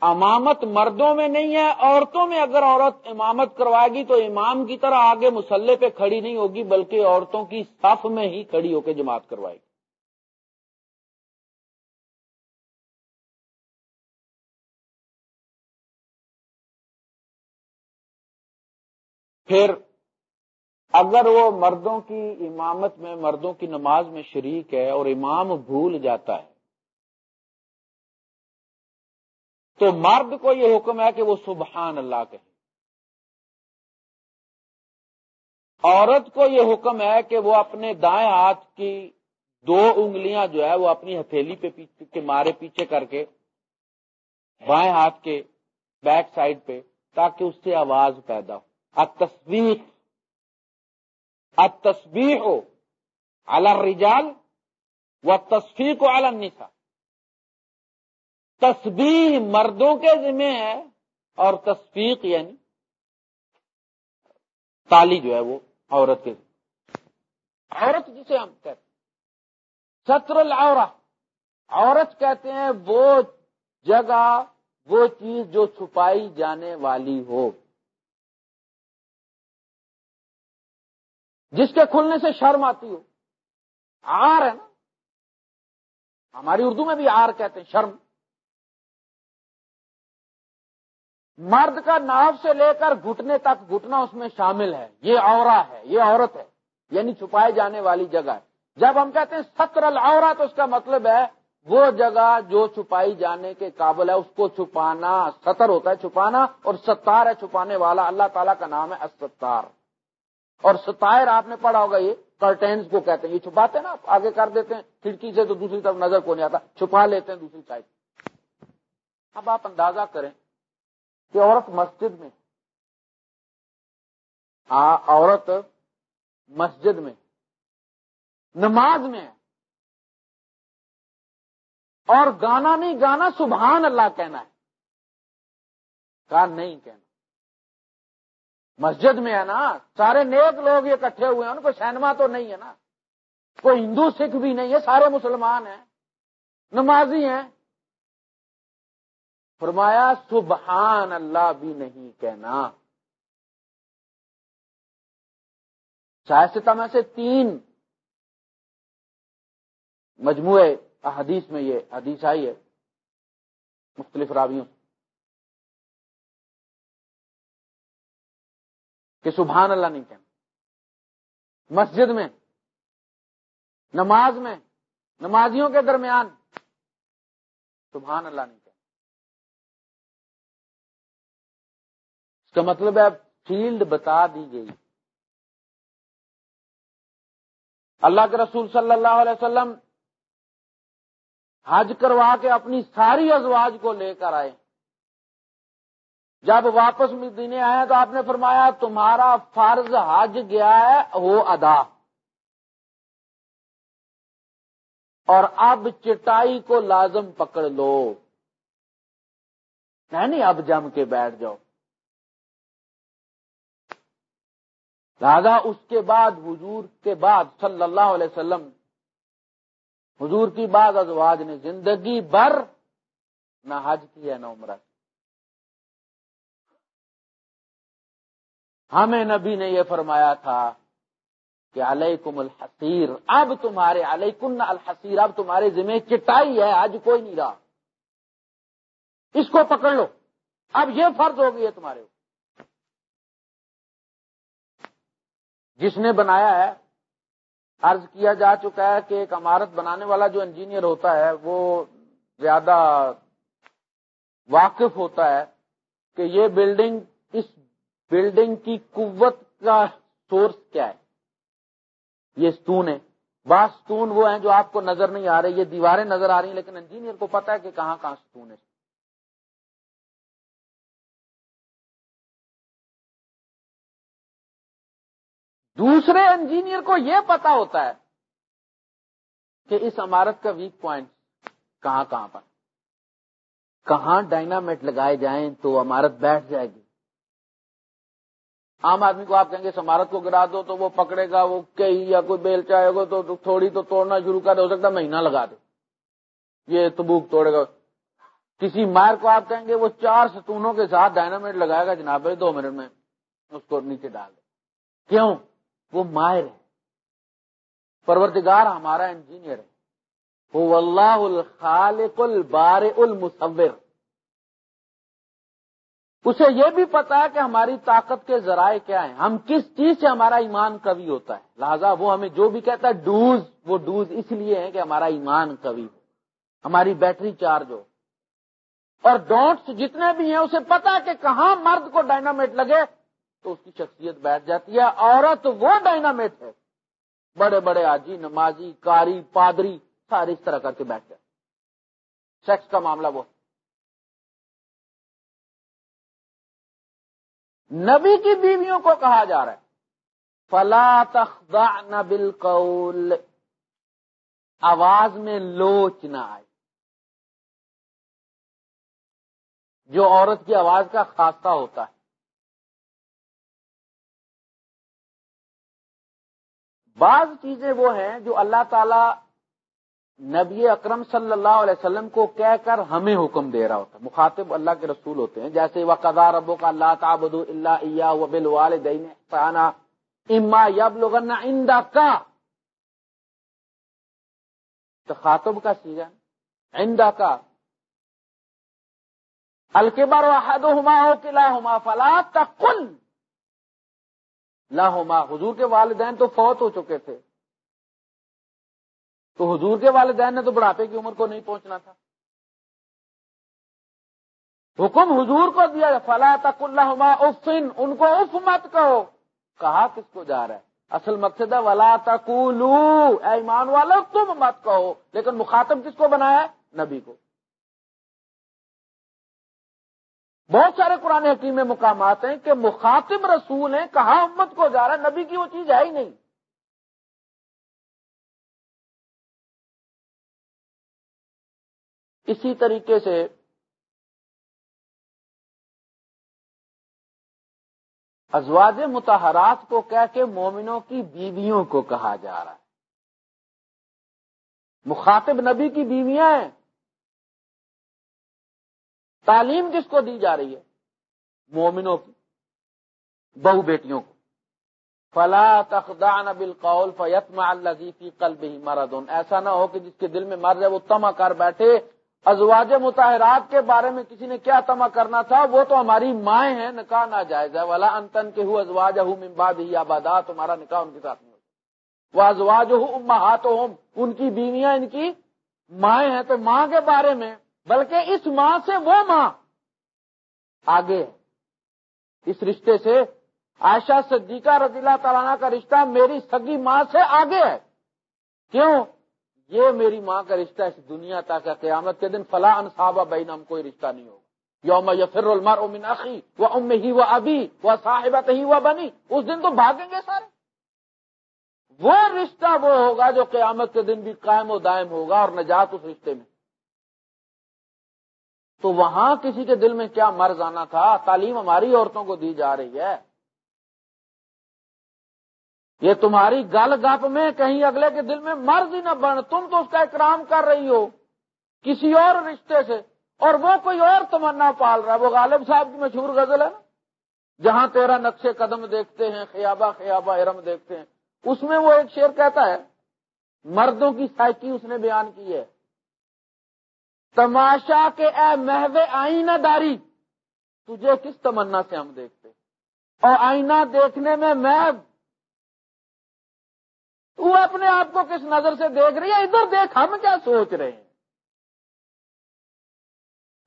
امامت مردوں میں نہیں ہے، عورتوں میں اگر عورت امامت کروائے گی تو امام کی طرح آگے مسلح پہ کھڑی نہیں ہوگی، بلکہ عورتوں کی صف میں ہی کھڑی ہو کے جماعت کروائے گی۔ پھر اگر وہ مردوں کی امامت میں، مردوں کی نماز میں شریک ہے اور امام بھول جاتا ہے، تو مرد کو یہ حکم ہے کہ وہ سبحان اللہ کہے۔ عورت کو یہ حکم ہے کہ وہ اپنے دائیں ہاتھ کی دو انگلیاں جو ہے، وہ اپنی ہتھیلی پہ پیچھے کے مارے پیچھے کر کے بائیں ہاتھ کے بیک سائڈ پہ، تاکہ اس سے آواز پیدا ہو۔ اب تصویر تصویر ہو الرجال و تصفیق کو النساء. تصویر مردوں کے ذمہ ہے اور تصفیق یعنی تالی جو ہے وہ عورت کے عورت جسے ہم کہتے ہیں. ستر العورہ. عورت کہتے ہیں وہ جگہ، وہ چیز جو چھپائی جانے والی ہو. جس کے کھلنے سے شرم آتی ہو۔ آر ہے نا۔ ہماری اردو میں بھی آر کہتے ہیں، شرم۔ مرد کا ناف سے لے کر گھٹنے تک گھٹنا اس میں شامل ہے۔ یہ عورا ہے، یہ عورت ہے۔ یعنی چھپائے جانے والی جگہ۔ ہے جب ہم کہتے ہیں ستر العورا تو اس کا مطلب ہے وہ جگہ جو چھپائی جانے کے قابل ہے، اس کو چھپانا۔ ستر ہوتا ہے چھپانا اور ستار ہے چھپانے والا۔ اللہ تعالیٰ کا نام ہے استار اور ستائر آپ نے پڑھا ہوگا یہ کرٹینس کو کہتے ہیں۔ یہ چھپاتے ہیں نا آگے کر دیتے ہیں۔ کھڑکی سے تو دوسری طرف نظر کو نہیں آتا۔ چھپا لیتے ہیں دوسری سائڈ اب آپ اندازہ کریں کہ عورت مسجد میں عورت مسجد میں، نماز میں اور گانا نہیں، گانا سبحان اللہ کہنا ہے۔ کہا نہیں کہنا۔ مسجد میں ہے نا، سارے نیک لوگ یہ اکٹھے ہوئے ہیں، ان کو سینما تو نہیں ہے نا۔ کوئی ہندو، سکھ بھی نہیں ہے، سارے مسلمان ہیں، نمازی ہیں۔ فرمایا، سبحان اللہ بھی نہیں کہنا۔ شاید میں سے تین مجموعے حدیث میں یہ حدیث آئی ہے، مختلف راویوں۔ سے کہ سبحان اللہ نہیں کہنا۔ مسجد میں، نماز میں، نمازیوں کے درمیان سبحان اللہ نہیں کہنا۔ اس کا مطلب ہے فیلڈ بتا دی گئی۔ اللہ کے رسول صلی اللہ علیہ وسلم حج کروا کے اپنی ساری ازواج کو لے کر آئے۔ جب واپس مدینے آئے تو آپ نے فرمایا تمہارا فرض حج گیا ہے وہ ادا۔ اور اب چٹائی کو لازم پکڑ لو۔ نہیں اب جم کے بیٹھ جاؤ لہذا اس کے بعد حضور کے بعد صلی اللہ علیہ وسلم، حضور کی بعد ازواج نے زندگی بھر نہ حج کی ہے، نہ عمرہ کی۔ ہمیں نبی نے یہ فرمایا تھا کہ علیکم الحسیر اب تمہارے علیکن الحسیر اب تمہارے ذمہ چٹائی ہے، آج کوئی نہیں رہا۔ اس کو پکڑ لو۔ اب یہ فرض ہو گئی ہے تمہارے جس نے بنایا ہے، عرض کیا جا چکا ہے کہ ایک عمارت بنانے والا جو انجینئر ہوتا ہے، وہ زیادہ واقف ہوتا ہے کہ یہ بلڈنگ اس بلڈنگ کی قوت کا سورس کیا ہے؟ یہ ستون ہے۔ بعض ستون وہ ہیں جو آپ کو نظر نہیں آ رہے، یہ دیواریں نظر آ رہی ہیں، لیکن انجینئر کو پتا ہے کہ کہاں کہاں ستون ہے۔ دوسرے انجینئر کو یہ پتا ہوتا ہے کہ اس عمارت کا ویک پوائنٹ کہاں کہاں پر۔ کہاں ڈائنامٹ لگائے جائیں تو عمارت بیٹھ جائے گی۔ عام آدمی کو آپ کہیں گے اس عمارت کو گرا دو تو وہ پکڑے گا، وہ کہیں یا کوئی بیل چاہے گا تو تھوڑی تو توڑنا شروع کر ہو سکتا مہینہ لگا دے۔ یہ تبوک توڑے گا۔ کسی مائر کو آپ کہیں گے وہ چار ستونوں کے ساتھ ڈائنامٹ لگائے گا، جناب، دو منٹ میں اس کو نیچے ڈال دے۔ کیوں؟ وہ مائر ہے۔ پروردگار ہمارا انجینئر ہے۔ وہ اللہ الخالق البار المصور۔ اسے یہ بھی پتا ہے کہ ہماری طاقت کے ذرائع کیا ہیں؟ ہم کس چیز سے ہمارا ایمان کبھی ہوتا ہے؟ لہذا وہ ہمیں جو بھی کہتا ہے، ڈوز، وہ ڈوز اس لیے ہے کہ ہمارا ایمان کبھی ہو، ہماری بیٹری چارج ہو۔ اور ڈونٹس جتنے بھی ہیں، اسے پتا کہ کہاں مرد کو ڈائنامیٹ لگے تو اس کی شخصیت بیٹھ جاتی ہے۔ عورت وہ ڈائنامیٹ ہے۔ بڑے بڑے آجی، نمازی کاری پادری، سارے اس طرح کر کے بیٹھ جائے سیکس کا معاملہ وہ نبی کی بیویوں کو کہا جا رہا ہے۔ فلا تخضعن بالقول۔ آواز میں لوچ نہ آئے۔ جو عورت کی آواز کا خاصہ ہوتا ہے۔ بعض چیزیں وہ ہیں جو اللہ تعالی نبی اکرم صلی اللہ علیہ وسلم کو کہہ کر ہمیں حکم دے رہا ہوتا مخاطب اللہ کے رسول ہوتے ہیں۔ جیسے وہ قدار کا اللہ تعبد اللہ و بل والدین اما یب لغنا اندا کا خاطب کا سیزن اندا کا الکبر واحد ہما ہو قلعہ ہما فلا تقل لاہما حضور کے والدین تو فوت ہو چکے تھے۔ تو حضور کے والدین نے تو بڑھاپے کی عمر کو نہیں پہنچنا تھا۔ حکم حضور کو دیا فلا تک اللہ افن ان کو اف مت کہو۔ کہا کس کو جا رہا ہے؟ اصل مقصد ہے، ولا تکولو اے ایمان والا تم مت کہو۔ لیکن مخاطب کس کو بنایا نبی کو۔ بہت سارے قرآن حکیم میں مقامات ہیں کہ مخاطب رسول ہیں کہاں امت کو جا رہا ہے۔ نبی کی وہ چیز ہے ہی نہیں۔ اسی طریقے سے ازواج متحرات کو کہہ کے مومنوں کی بیویوں کو کہا جا رہا ہے۔ مخاطب نبی کی بیویاں ہیں۔ تعلیم کس کو دی جا رہی ہے؟ مومنوں کی، بہو بیٹیوں کو۔ فلا تخدان بالقول فیتما الزیفی کل بھی مرد ایسا نہ ہو کہ جس کے دل میں مر جائے وہ تما کر بیٹھے۔ ازواج متحرات کے بارے میں کسی نے کیا تما کرنا تھا؟ وہ تو ہماری مائیں ہیں، نکاح نہ جائز ہے۔ ولا انتن کے ہو ازواج ممباد ہی آبادات تمہارا نکاح ان کے ساتھ نہیں ہوتا وہ ازواج ہو ان کی بیویاں ان کی مائیں ہیں۔ تو ماں کے بارے میں، بلکہ اس ماں سے وہ ماں۔ آگے، اس رشتے سے عائشہ صدیقہ رضی اللہ تعالیٰ کا رشتہ میری سگی ماں سے آگے ہے۔ کیوں؟ یہ میری ماں کا رشتہ اس دنیا تک قیامت کے دن فلاں صحابہ بین ہم کوئی رشتہ نہیں ہوگا۔ یوم یفر المر امن عقی وہ ام ہی وہ ابھی وہ صاحبت ہی وہ بنی۔ اس دن تو بھاگیں گے سارے۔ وہ رشتہ وہ ہوگا جو قیامت کے دن بھی قائم و دائم ہوگا اور نجات اس رشتے میں۔ تو وہاں کسی کے دل میں کیا مرض آنا تھا؟ تعلیم ہماری عورتوں کو دی جا رہی ہے۔ یہ تمہاری گل گپ میں کہیں اگلے کے دل میں مرض ہی نہ بن۔ تم تو اس کا اکرام کر رہی ہو کسی اور رشتے سے، اور وہ کوئی اور تمنا پال رہا ہے۔ وہ غالب صاحب کی مشہور غزل ہے نا؟ جہاں تیرا نقشے قدم دیکھتے ہیں، خیابہ خیابہ ارم دیکھتے ہیں۔ اس میں وہ ایک شعر کہتا ہے، مردوں کی سائکی اس نے بیان کی ہے۔ تماشا کے اے محو آئینہ داری، تجھے کس تمنا سے ہم دیکھتے اور آئینہ دیکھنے میں محب تو اپنے آپ کو کس نظر سے دیکھ رہی ہے؟ ادھر دیکھ، ہم کیا سوچ رہے ہیں؟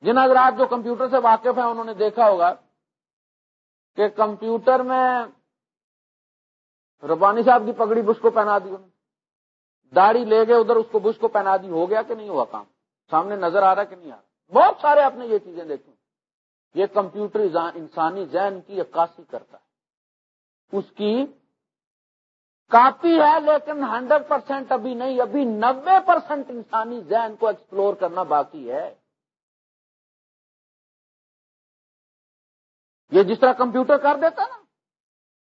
جن حضرات جو کمپیوٹر سے واقف ہیں، انہوں نے دیکھا ہوگا کہ کمپیوٹر میں ربانی صاحب کی پگڑی بش کو پہنا دی انہوں داڑھی لے گئے، ادھر اس کو بش کو پہنا دی۔ ہو گیا کہ نہیں ہوا کام؟ سامنے نظر آ رہا کہ نہیں آ رہا؟ بہت سارے آپ نے یہ چیزیں دیکھی۔ یہ کمپیوٹر انسانی ذہن کی عکاسی کرتا ہے۔ اس کی کاپی ہے لیکن ہنڈریڈ پرسینٹ ابھی نہیں، ابھی نبے پرسینٹ انسانی ذہن کو ایکسپلور کرنا باقی ہے۔ یہ جس طرح کمپیوٹر کر دیتا نا،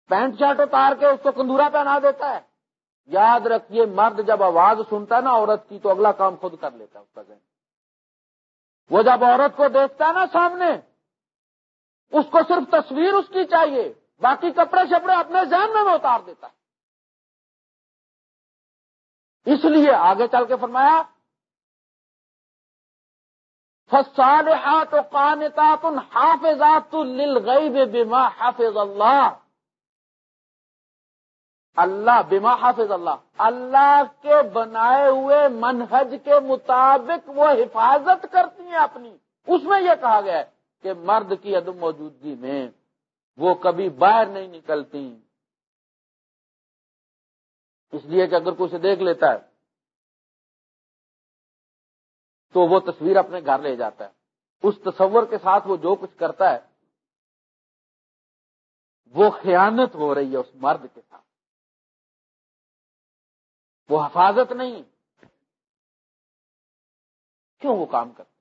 پینٹ شرٹ اتار کے اس کو کندورا پہنا دیتا ہے۔ یاد رکھیے، مرد جب آواز سنتا ہے نا، عورت کی تو اگلا کام خود کر لیتا ہے اس کا ذہن۔ وہ جب عورت کو دیکھتا ہے نا سامنے، اس کو صرف تصویر اس کی چاہیے، باقی کپڑے شپڑے اپنے ذہن میں اتار دیتا ہے۔ اس لیے آگے چل کے فرمایا فسال تو کانتا تن حافظات بما حافظ اللہ اللہ، بما حافظ اللہ اللہ کے بنائے ہوئے منہج کے مطابق وہ حفاظت کرتی ہیں اپنی۔ اس میں یہ کہا گیا ہے کہ مرد کی عدم موجودگی میں وہ کبھی باہر نہیں نکلتی اس لیے کہ اگر کوئی اسے دیکھ لیتا ہے، تو وہ تصویر اپنے گھر لے جاتا ہے۔ اس تصور کے ساتھ وہ جو کچھ کرتا ہے، وہ خیانت ہو رہی ہے اس مرد کے ساتھ۔ وہ حفاظت نہیں۔ کیوں وہ کام کرتے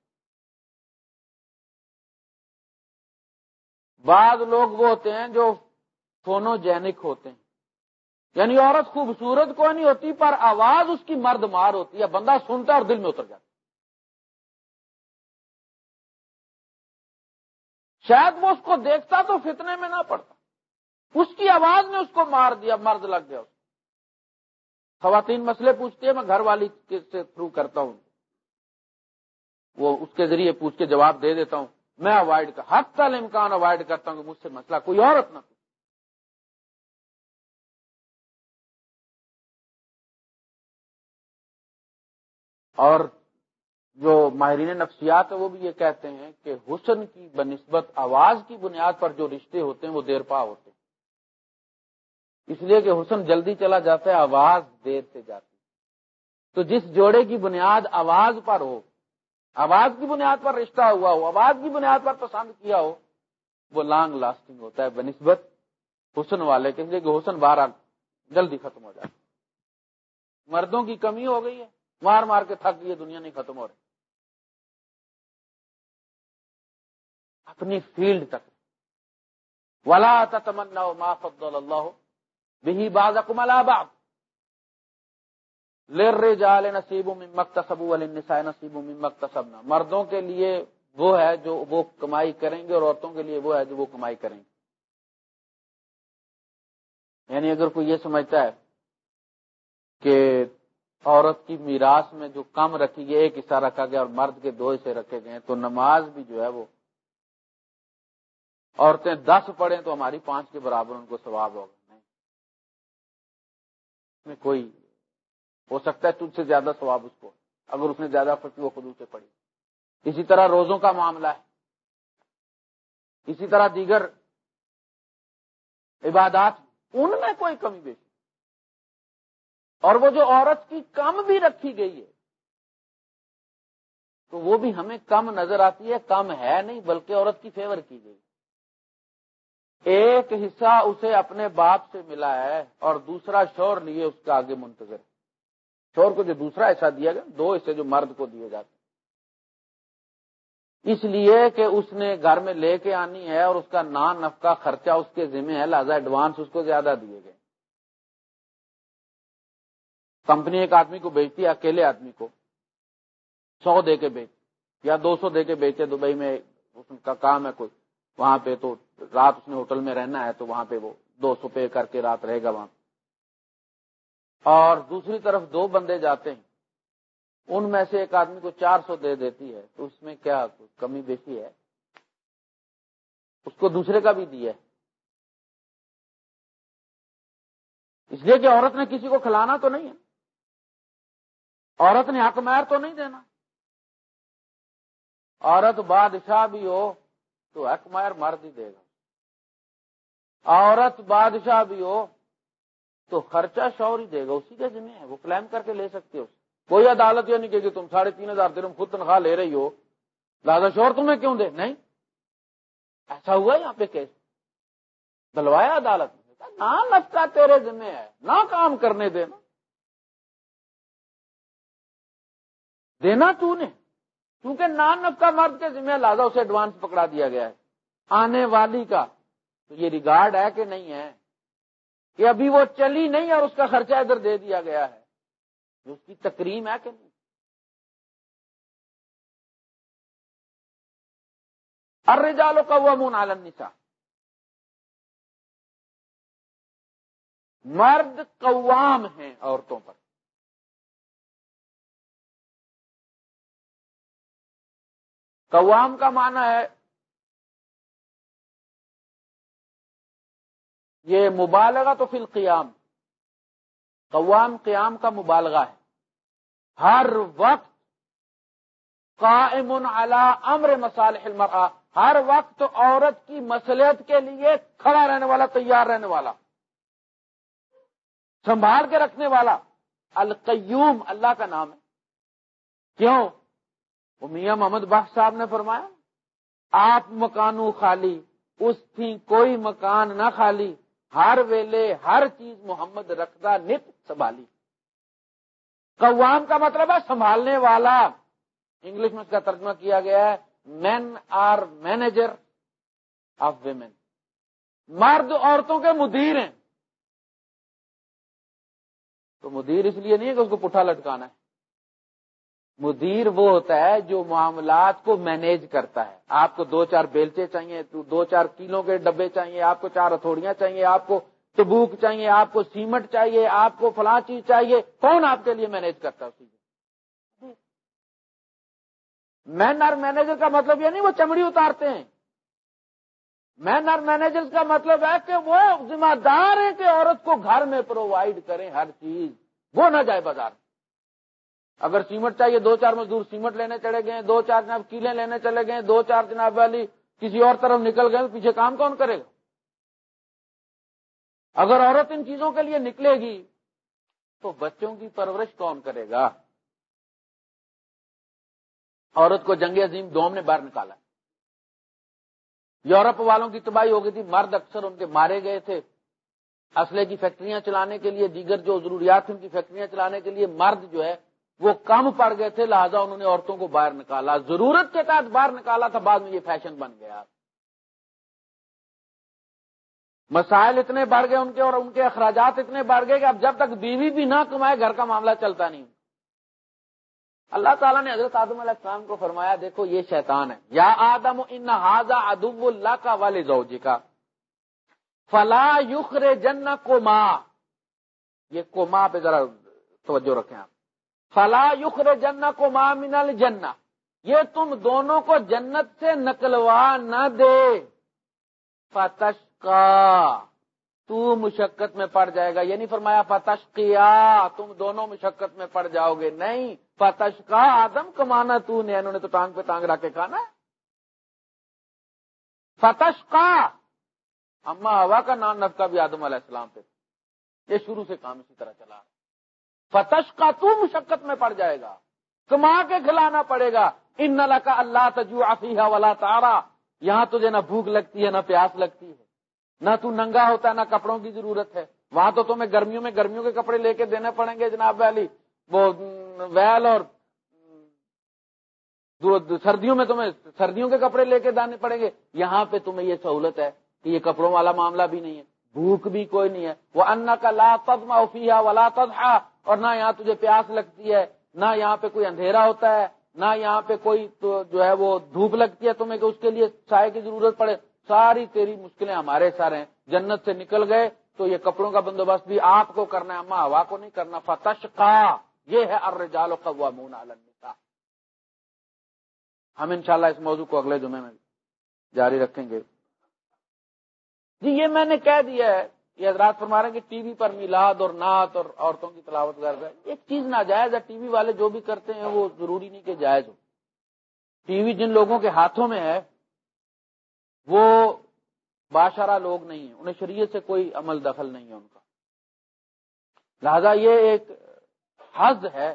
بعض لوگ وہ ہوتے ہیں جو فونوجینک ہوتے ہیں۔ یعنی عورت خوبصورت کوئی نہیں ہوتی، پر آواز اس کی مرد مار ہوتی ہے، بندہ سنتا ہے اور دل میں اتر جاتا شاید وہ اس کو دیکھتا تو فتنے میں نہ پڑتا۔ اس کی آواز نے اس کو مار دیا، مرد لگ گیا خواتین مسئلے پوچھتی ہیں، میں گھر والی سے تھرو کرتا ہوں۔ وہ اس کے ذریعے پوچھ کے جواب دے دیتا ہوں۔ میں اوائڈ کر حد تل امکان اوائڈ کرتا ہوں کہ مجھ سے مسئلہ کوئی عورت نہ اور جو ماہرین نفسیات ہے وہ بھی یہ کہتے ہیں کہ حسن کی بنسبت آواز کی بنیاد پر جو رشتے ہوتے ہیں وہ دیر پا ہوتے ہیں۔ اس لیے کہ حسن جلدی چلا جاتا ہے، آواز دیر سے جاتی تو جس جوڑے کی بنیاد آواز پر ہو، آواز کی بنیاد پر رشتہ ہوا ہو، آواز کی بنیاد پر پسند کیا ہو، وہ لانگ لاسٹنگ ہوتا ہے بنسبت حسن والے کے لیے کہ حسن بارہ جلدی ختم ہو جاتا مردوں کی کمی ہو گئی ہے۔ مار مار کے تھک گئی دنیا نہیں ختم ہو رہی۔ اپنی فیلڈ تک۔ ولا تمنا ما فضل اللہ بھی باز اکمل آباد لر جال نصیب مکتصب نصیب مکتصبنا مردوں کے لیے وہ ہے جو وہ کمائی کریں گے اور عورتوں کے لیے وہ ہے جو وہ کمائی کریں گے۔ یعنی اگر کوئی یہ سمجھتا ہے کہ عورت کی میراث میں جو کم رکھی گئی، ایک حصہ رکھا گیا اور مرد کے دو حصے رکھے گئے تو نماز بھی جو ہے وہ عورتیں دس پڑھیں تو ہماری پانچ کے برابر ان کو ثواب ہوگا۔ نہیں۔ میں کوئی ہو سکتا ہے تجھ سے زیادہ ثواب اس کو، اگر اس نے زیادہ پڑھی وہ خود سے پڑھی۔ اسی طرح روزوں کا معاملہ ہے۔ اسی طرح دیگر عبادات، ان میں کوئی کمی بیشی اور وہ جو عورت کی کم بھی رکھی گئی ہے، تو وہ بھی ہمیں کم نظر آتی ہے، کم ہے نہیں، بلکہ عورت کی فیور کی گئی۔ ایک حصہ اسے اپنے باپ سے ملا ہے اور دوسرا شور لیے اس کا آگے منتظر شور کو جو دوسرا حصہ دیا گیا، دو حصے جو مرد کو دیے جاتے اس لیے کہ اس نے گھر میں لے کے آنی ہے اور اس کا نان نفقہ خرچہ اس کے ذمہ ہے، لہٰذا ایڈوانس اس کو زیادہ دیے گئے۔ کمپنی ایک آدمی کو بیچتی ہے، اکیلے آدمی کو۔ سو دے کے بیچ، یا دو سو دے کے بیچے دبئی میں اس کا کام ہے کوئی۔ وہاں پہ تو رات اس نے ہوٹل میں رہنا ہے، تو وہاں پہ وہ دو سو پے کر کے رات رہے گا وہاں۔ اور دوسری طرف دو بندے جاتے ہیں۔ ان میں سے ایک آدمی کو چار سو دے دیتی ہے، تو اس میں کیا کمی بیسی ہے؟ اس کو دوسرے کا بھی دیا ہے۔ اس لیے کہ عورت نے کسی کو کھلانا تو نہیں ہے۔ عورت نے حق مہر تو نہیں دینا۔ عورت بادشاہ بھی ہو تو حق مہر مرد ہی دے گا۔ عورت بادشاہ بھی ہو تو خرچہ شور ہی دے گا۔ اسی کے ذمہ ہے۔ وہ کلیم کر کے لے سکتے ہو۔ کوئی عدالت یہ نہیں کہ تم ساڑھے تین ہزار درم خود تنخواہ لے رہی ہو۔ لہٰذا شور تمہیں کیوں دے؟ نہیں۔ ایسا ہوا یہاں پہ کیسے دلوایا عدالت نہ نفقہ تیرے ذمہ ہے، نہ کام کرنے دینا۔ دینا تو نے۔ کیونکہ نان نفقہ مرد کے ذمہ لہٰذا اسے ایڈوانس پکڑا دیا گیا ہے۔ آنے والی کا۔ تو یہ ریگارڈ ہے کہ نہیں ہے؟ کہ ابھی وہ چلی نہیں اور اس کا خرچہ ادھر دے دیا گیا ہے۔ اس کی تکریم ہے کہ نہیں؟ ارجالوں کا وہ عالم نسا مرد قوام ہیں عورتوں پر۔ قوام کا معنی ہے یہ مبالغہ تو فی القیام، قوام قیام کا مبالغہ ہے۔ ہر وقت قائم علی امر مصالح المرأة ہر وقت عورت کی مسلحت کے لیے کھڑا رہنے والا، تیار رہنے والا، سنبھال کے رکھنے والا۔ القیوم، اللہ کا نام ہے۔ کیوں؟ وہ میاں محمد بخش صاحب نے فرمایا، آپ مکانو خالی، اس تھی کوئی مکان نہ خالی، ہر ویلے ہر چیز محمد رکھدا نت سنبھالی۔ قوام کا مطلب ہے سنبھالنے والا۔ انگلش میں اس کا ترجمہ کیا گیا ہے men are manager of women مرد عورتوں کے مدیر ہیں۔ تو مدیر اس لیے نہیں ہے کہ اس کو پٹھا لٹکانا ہے۔ مدیر وہ ہوتا ہے جو معاملات کو مینیج کرتا ہے۔ آپ کو دو چار بیلچے چاہیے دو چار کلو کے ڈبے چاہیے، آپ کو چار ہتھوڑیاں چاہیے، آپ کو ٹبوک چاہیے، آپ کو سیمنٹ چاہیے، آپ کو فلاں چیز چاہیے۔ کون آپ کے لیے مینیج کرتا ہے مین آر مینیجر کا مطلب یہ نہیں، وہ چمڑی اتارتے ہیں۔ مین آر مینیجر کا مطلب ہے کہ وہ ذمہ دار ہے کہ عورت کو گھر میں پرووائڈ کریں ہر چیز۔ وہ نہ جائے بازار میں۔ اگر سیمنٹ چاہیے، دو چار مزدور سیمنٹ لینے چلے گئے، دو چار جناب کیلے لینے چلے گئے، دو چار جناب والی کسی اور طرف نکل گئے، پیچھے کام کون کرے گا؟ اگر عورت ان چیزوں کے لیے نکلے گی، تو بچوں کی پرورش کون کرے گا؟ عورت کو جنگ عظیم دوم نے باہر نکالا۔ یورپ والوں کی تباہی ہو گئی تھی، مرد اکثر ان کے مارے گئے تھے۔ اسلحے کی فیکٹریاں چلانے کے لیے، دیگر جو ضروریات ان کی فیکٹریاں چلانے کے لیے، مرد جو ہے وہ کم پڑ گئے تھے، لہذا انہوں نے عورتوں کو باہر نکالا۔ ضرورت کے تحت باہر نکالا تھا، بعد میں یہ فیشن بن گیا۔ مسائل اتنے بڑھ گئے ان کے اور ان کے اخراجات اتنے بڑھ گئے کہ اب جب تک بیوی بھی نہ کمائے، گھر کا معاملہ چلتا نہیں۔ اللہ تعالیٰ نے حضرت آدم علیہ السلام کو فرمایا، دیکھو یہ شیطان ہے۔ یا آدم، ان ہاضا ادب اللہ کا والد کا فلا یخر جن کو ماں یہ کو ماں پہ ذرا توجہ رکھیں آپ۔ فلا یخر جن کو ماں منل جنا یہ تم دونوں کو جنت سے نکلوا نہ دے۔ فتش کا تو مشقت میں پڑ جائے گا۔ یہ نہیں فرمایا فتش کیا تم دونوں مشقت میں پڑ جاؤ گے۔ نہیں فتش کا آدم کمانا تو نے۔ یعنی انہوں نے تو ٹانگ پہ ٹانگ رکھ کے کھانا فتش کا اما ہوا کا نام نفقہ بھی آدم علیہ السلام پہ۔ یہ شروع سے کام اسی طرح چلا۔ رہا فتش کا تو مشقت میں پڑ جائے گا۔ کما کے کھلانا پڑے گا۔ ان نلا کا اللہ تجو افیہ ولا تارا یہاں تجھے نہ بھوک لگتی ہے، نہ پیاس لگتی ہے۔ نہ تو ننگا ہوتا ہے نہ کپڑوں کی ضرورت ہے۔ وہاں تو تمہیں گرمیوں میں گرمیوں کے کپڑے لے کے دینے پڑیں گے جناب والی وہ ویل اور سردیوں میں تمہیں سردیوں کے کپڑے لے کے دینے پڑیں گے۔ یہاں پہ تمہیں یہ سہولت ہے کہ یہ کپڑوں والا معاملہ بھی نہیں ہے۔ بھوک بھی کوئی نہیں ہے۔ وہ ان کا لا تدما افیہ ولا تدھا اور نہ یہاں تجھے پیاس لگتی ہے، نہ یہاں پہ کوئی اندھیرا ہوتا ہے، نہ یہاں پہ کوئی تو جو ہے وہ دھوپ لگتی ہے تمہیں کہ اس کے لیے چائے کی ضرورت پڑے۔ ساری تیری مشکلیں ہمارے سارے ہیں۔ جنت سے نکل گئے تو یہ کپڑوں کا بندوبست بھی آپ کو کرنا ہے، اما ہوا کو نہیں کرنا۔ فتش کا یہ ہے ارجال و قوامون النساء۔ ہم انشاءاللہ اس موضوع کو اگلے جمعے میں جاری رکھیں گے۔ جی یہ میں نے کہہ دیا ہے یہ حضرات فرما رہے ہیں کہ ٹی وی پر میلاد اور نعت اور عورتوں کی تلاوت کر رہے ایک چیز ناجائز ہے، ٹی وی والے جو بھی کرتے ہیں وہ ضروری نہیں کہ جائز ہو۔ ٹی وی جن لوگوں کے ہاتھوں میں ہے، وہ باشارہ لوگ نہیں ہیں، انہیں شریعت سے کوئی عمل دخل نہیں ہے ان کا۔ لہذا یہ ایک حز ہے،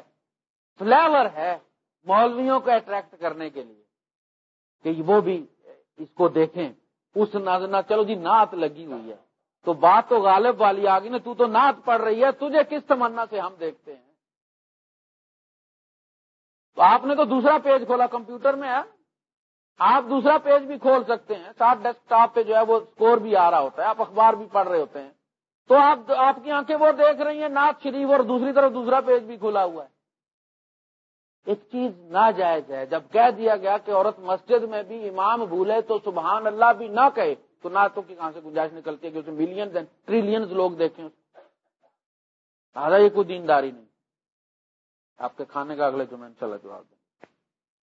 فلیور ہے مولویوں کو اٹریکٹ کرنے کے لیے کہ وہ بھی اس کو دیکھیں۔ اس نہ چلو جی نعت لگی ہوئی ہے۔ تو بات تو غالب والی آ گئی نا، تو نعت پڑھ رہی ہے، تجھے کس تمنا سے ہم دیکھتے ہیں؟ تو آپ نے تو دوسرا پیج کھولا، کمپیوٹر میں ہے۔ آپ دوسرا پیج بھی کھول سکتے ہیں۔ ساتھ ڈیسک ٹاپ پہ جو ہے وہ اسکور بھی آ رہا ہوتا ہے، آپ اخبار بھی پڑھ رہے ہوتے ہیں۔ تو آپ آپ کی آنکھیں وہ دیکھ رہی ہیں، نعت شریف، اور دوسری طرف دوسرا پیج بھی کھلا ہوا ہے۔ ایک چیز ناجائز ہے، جب کہہ دیا گیا کہ عورت مسجد میں بھی امام بھولے تو سبحان اللہ بھی نہ کہے۔ تو نعتوں کی کہاں سے گنجائش نکلتی ہے کہ اسے ملینز ٹریلینز لوگ دیکھیں یہ کوئی دینداری نہیں۔ آپ کے کھانے کا اگلے جمعے اللہ جواب دیں۔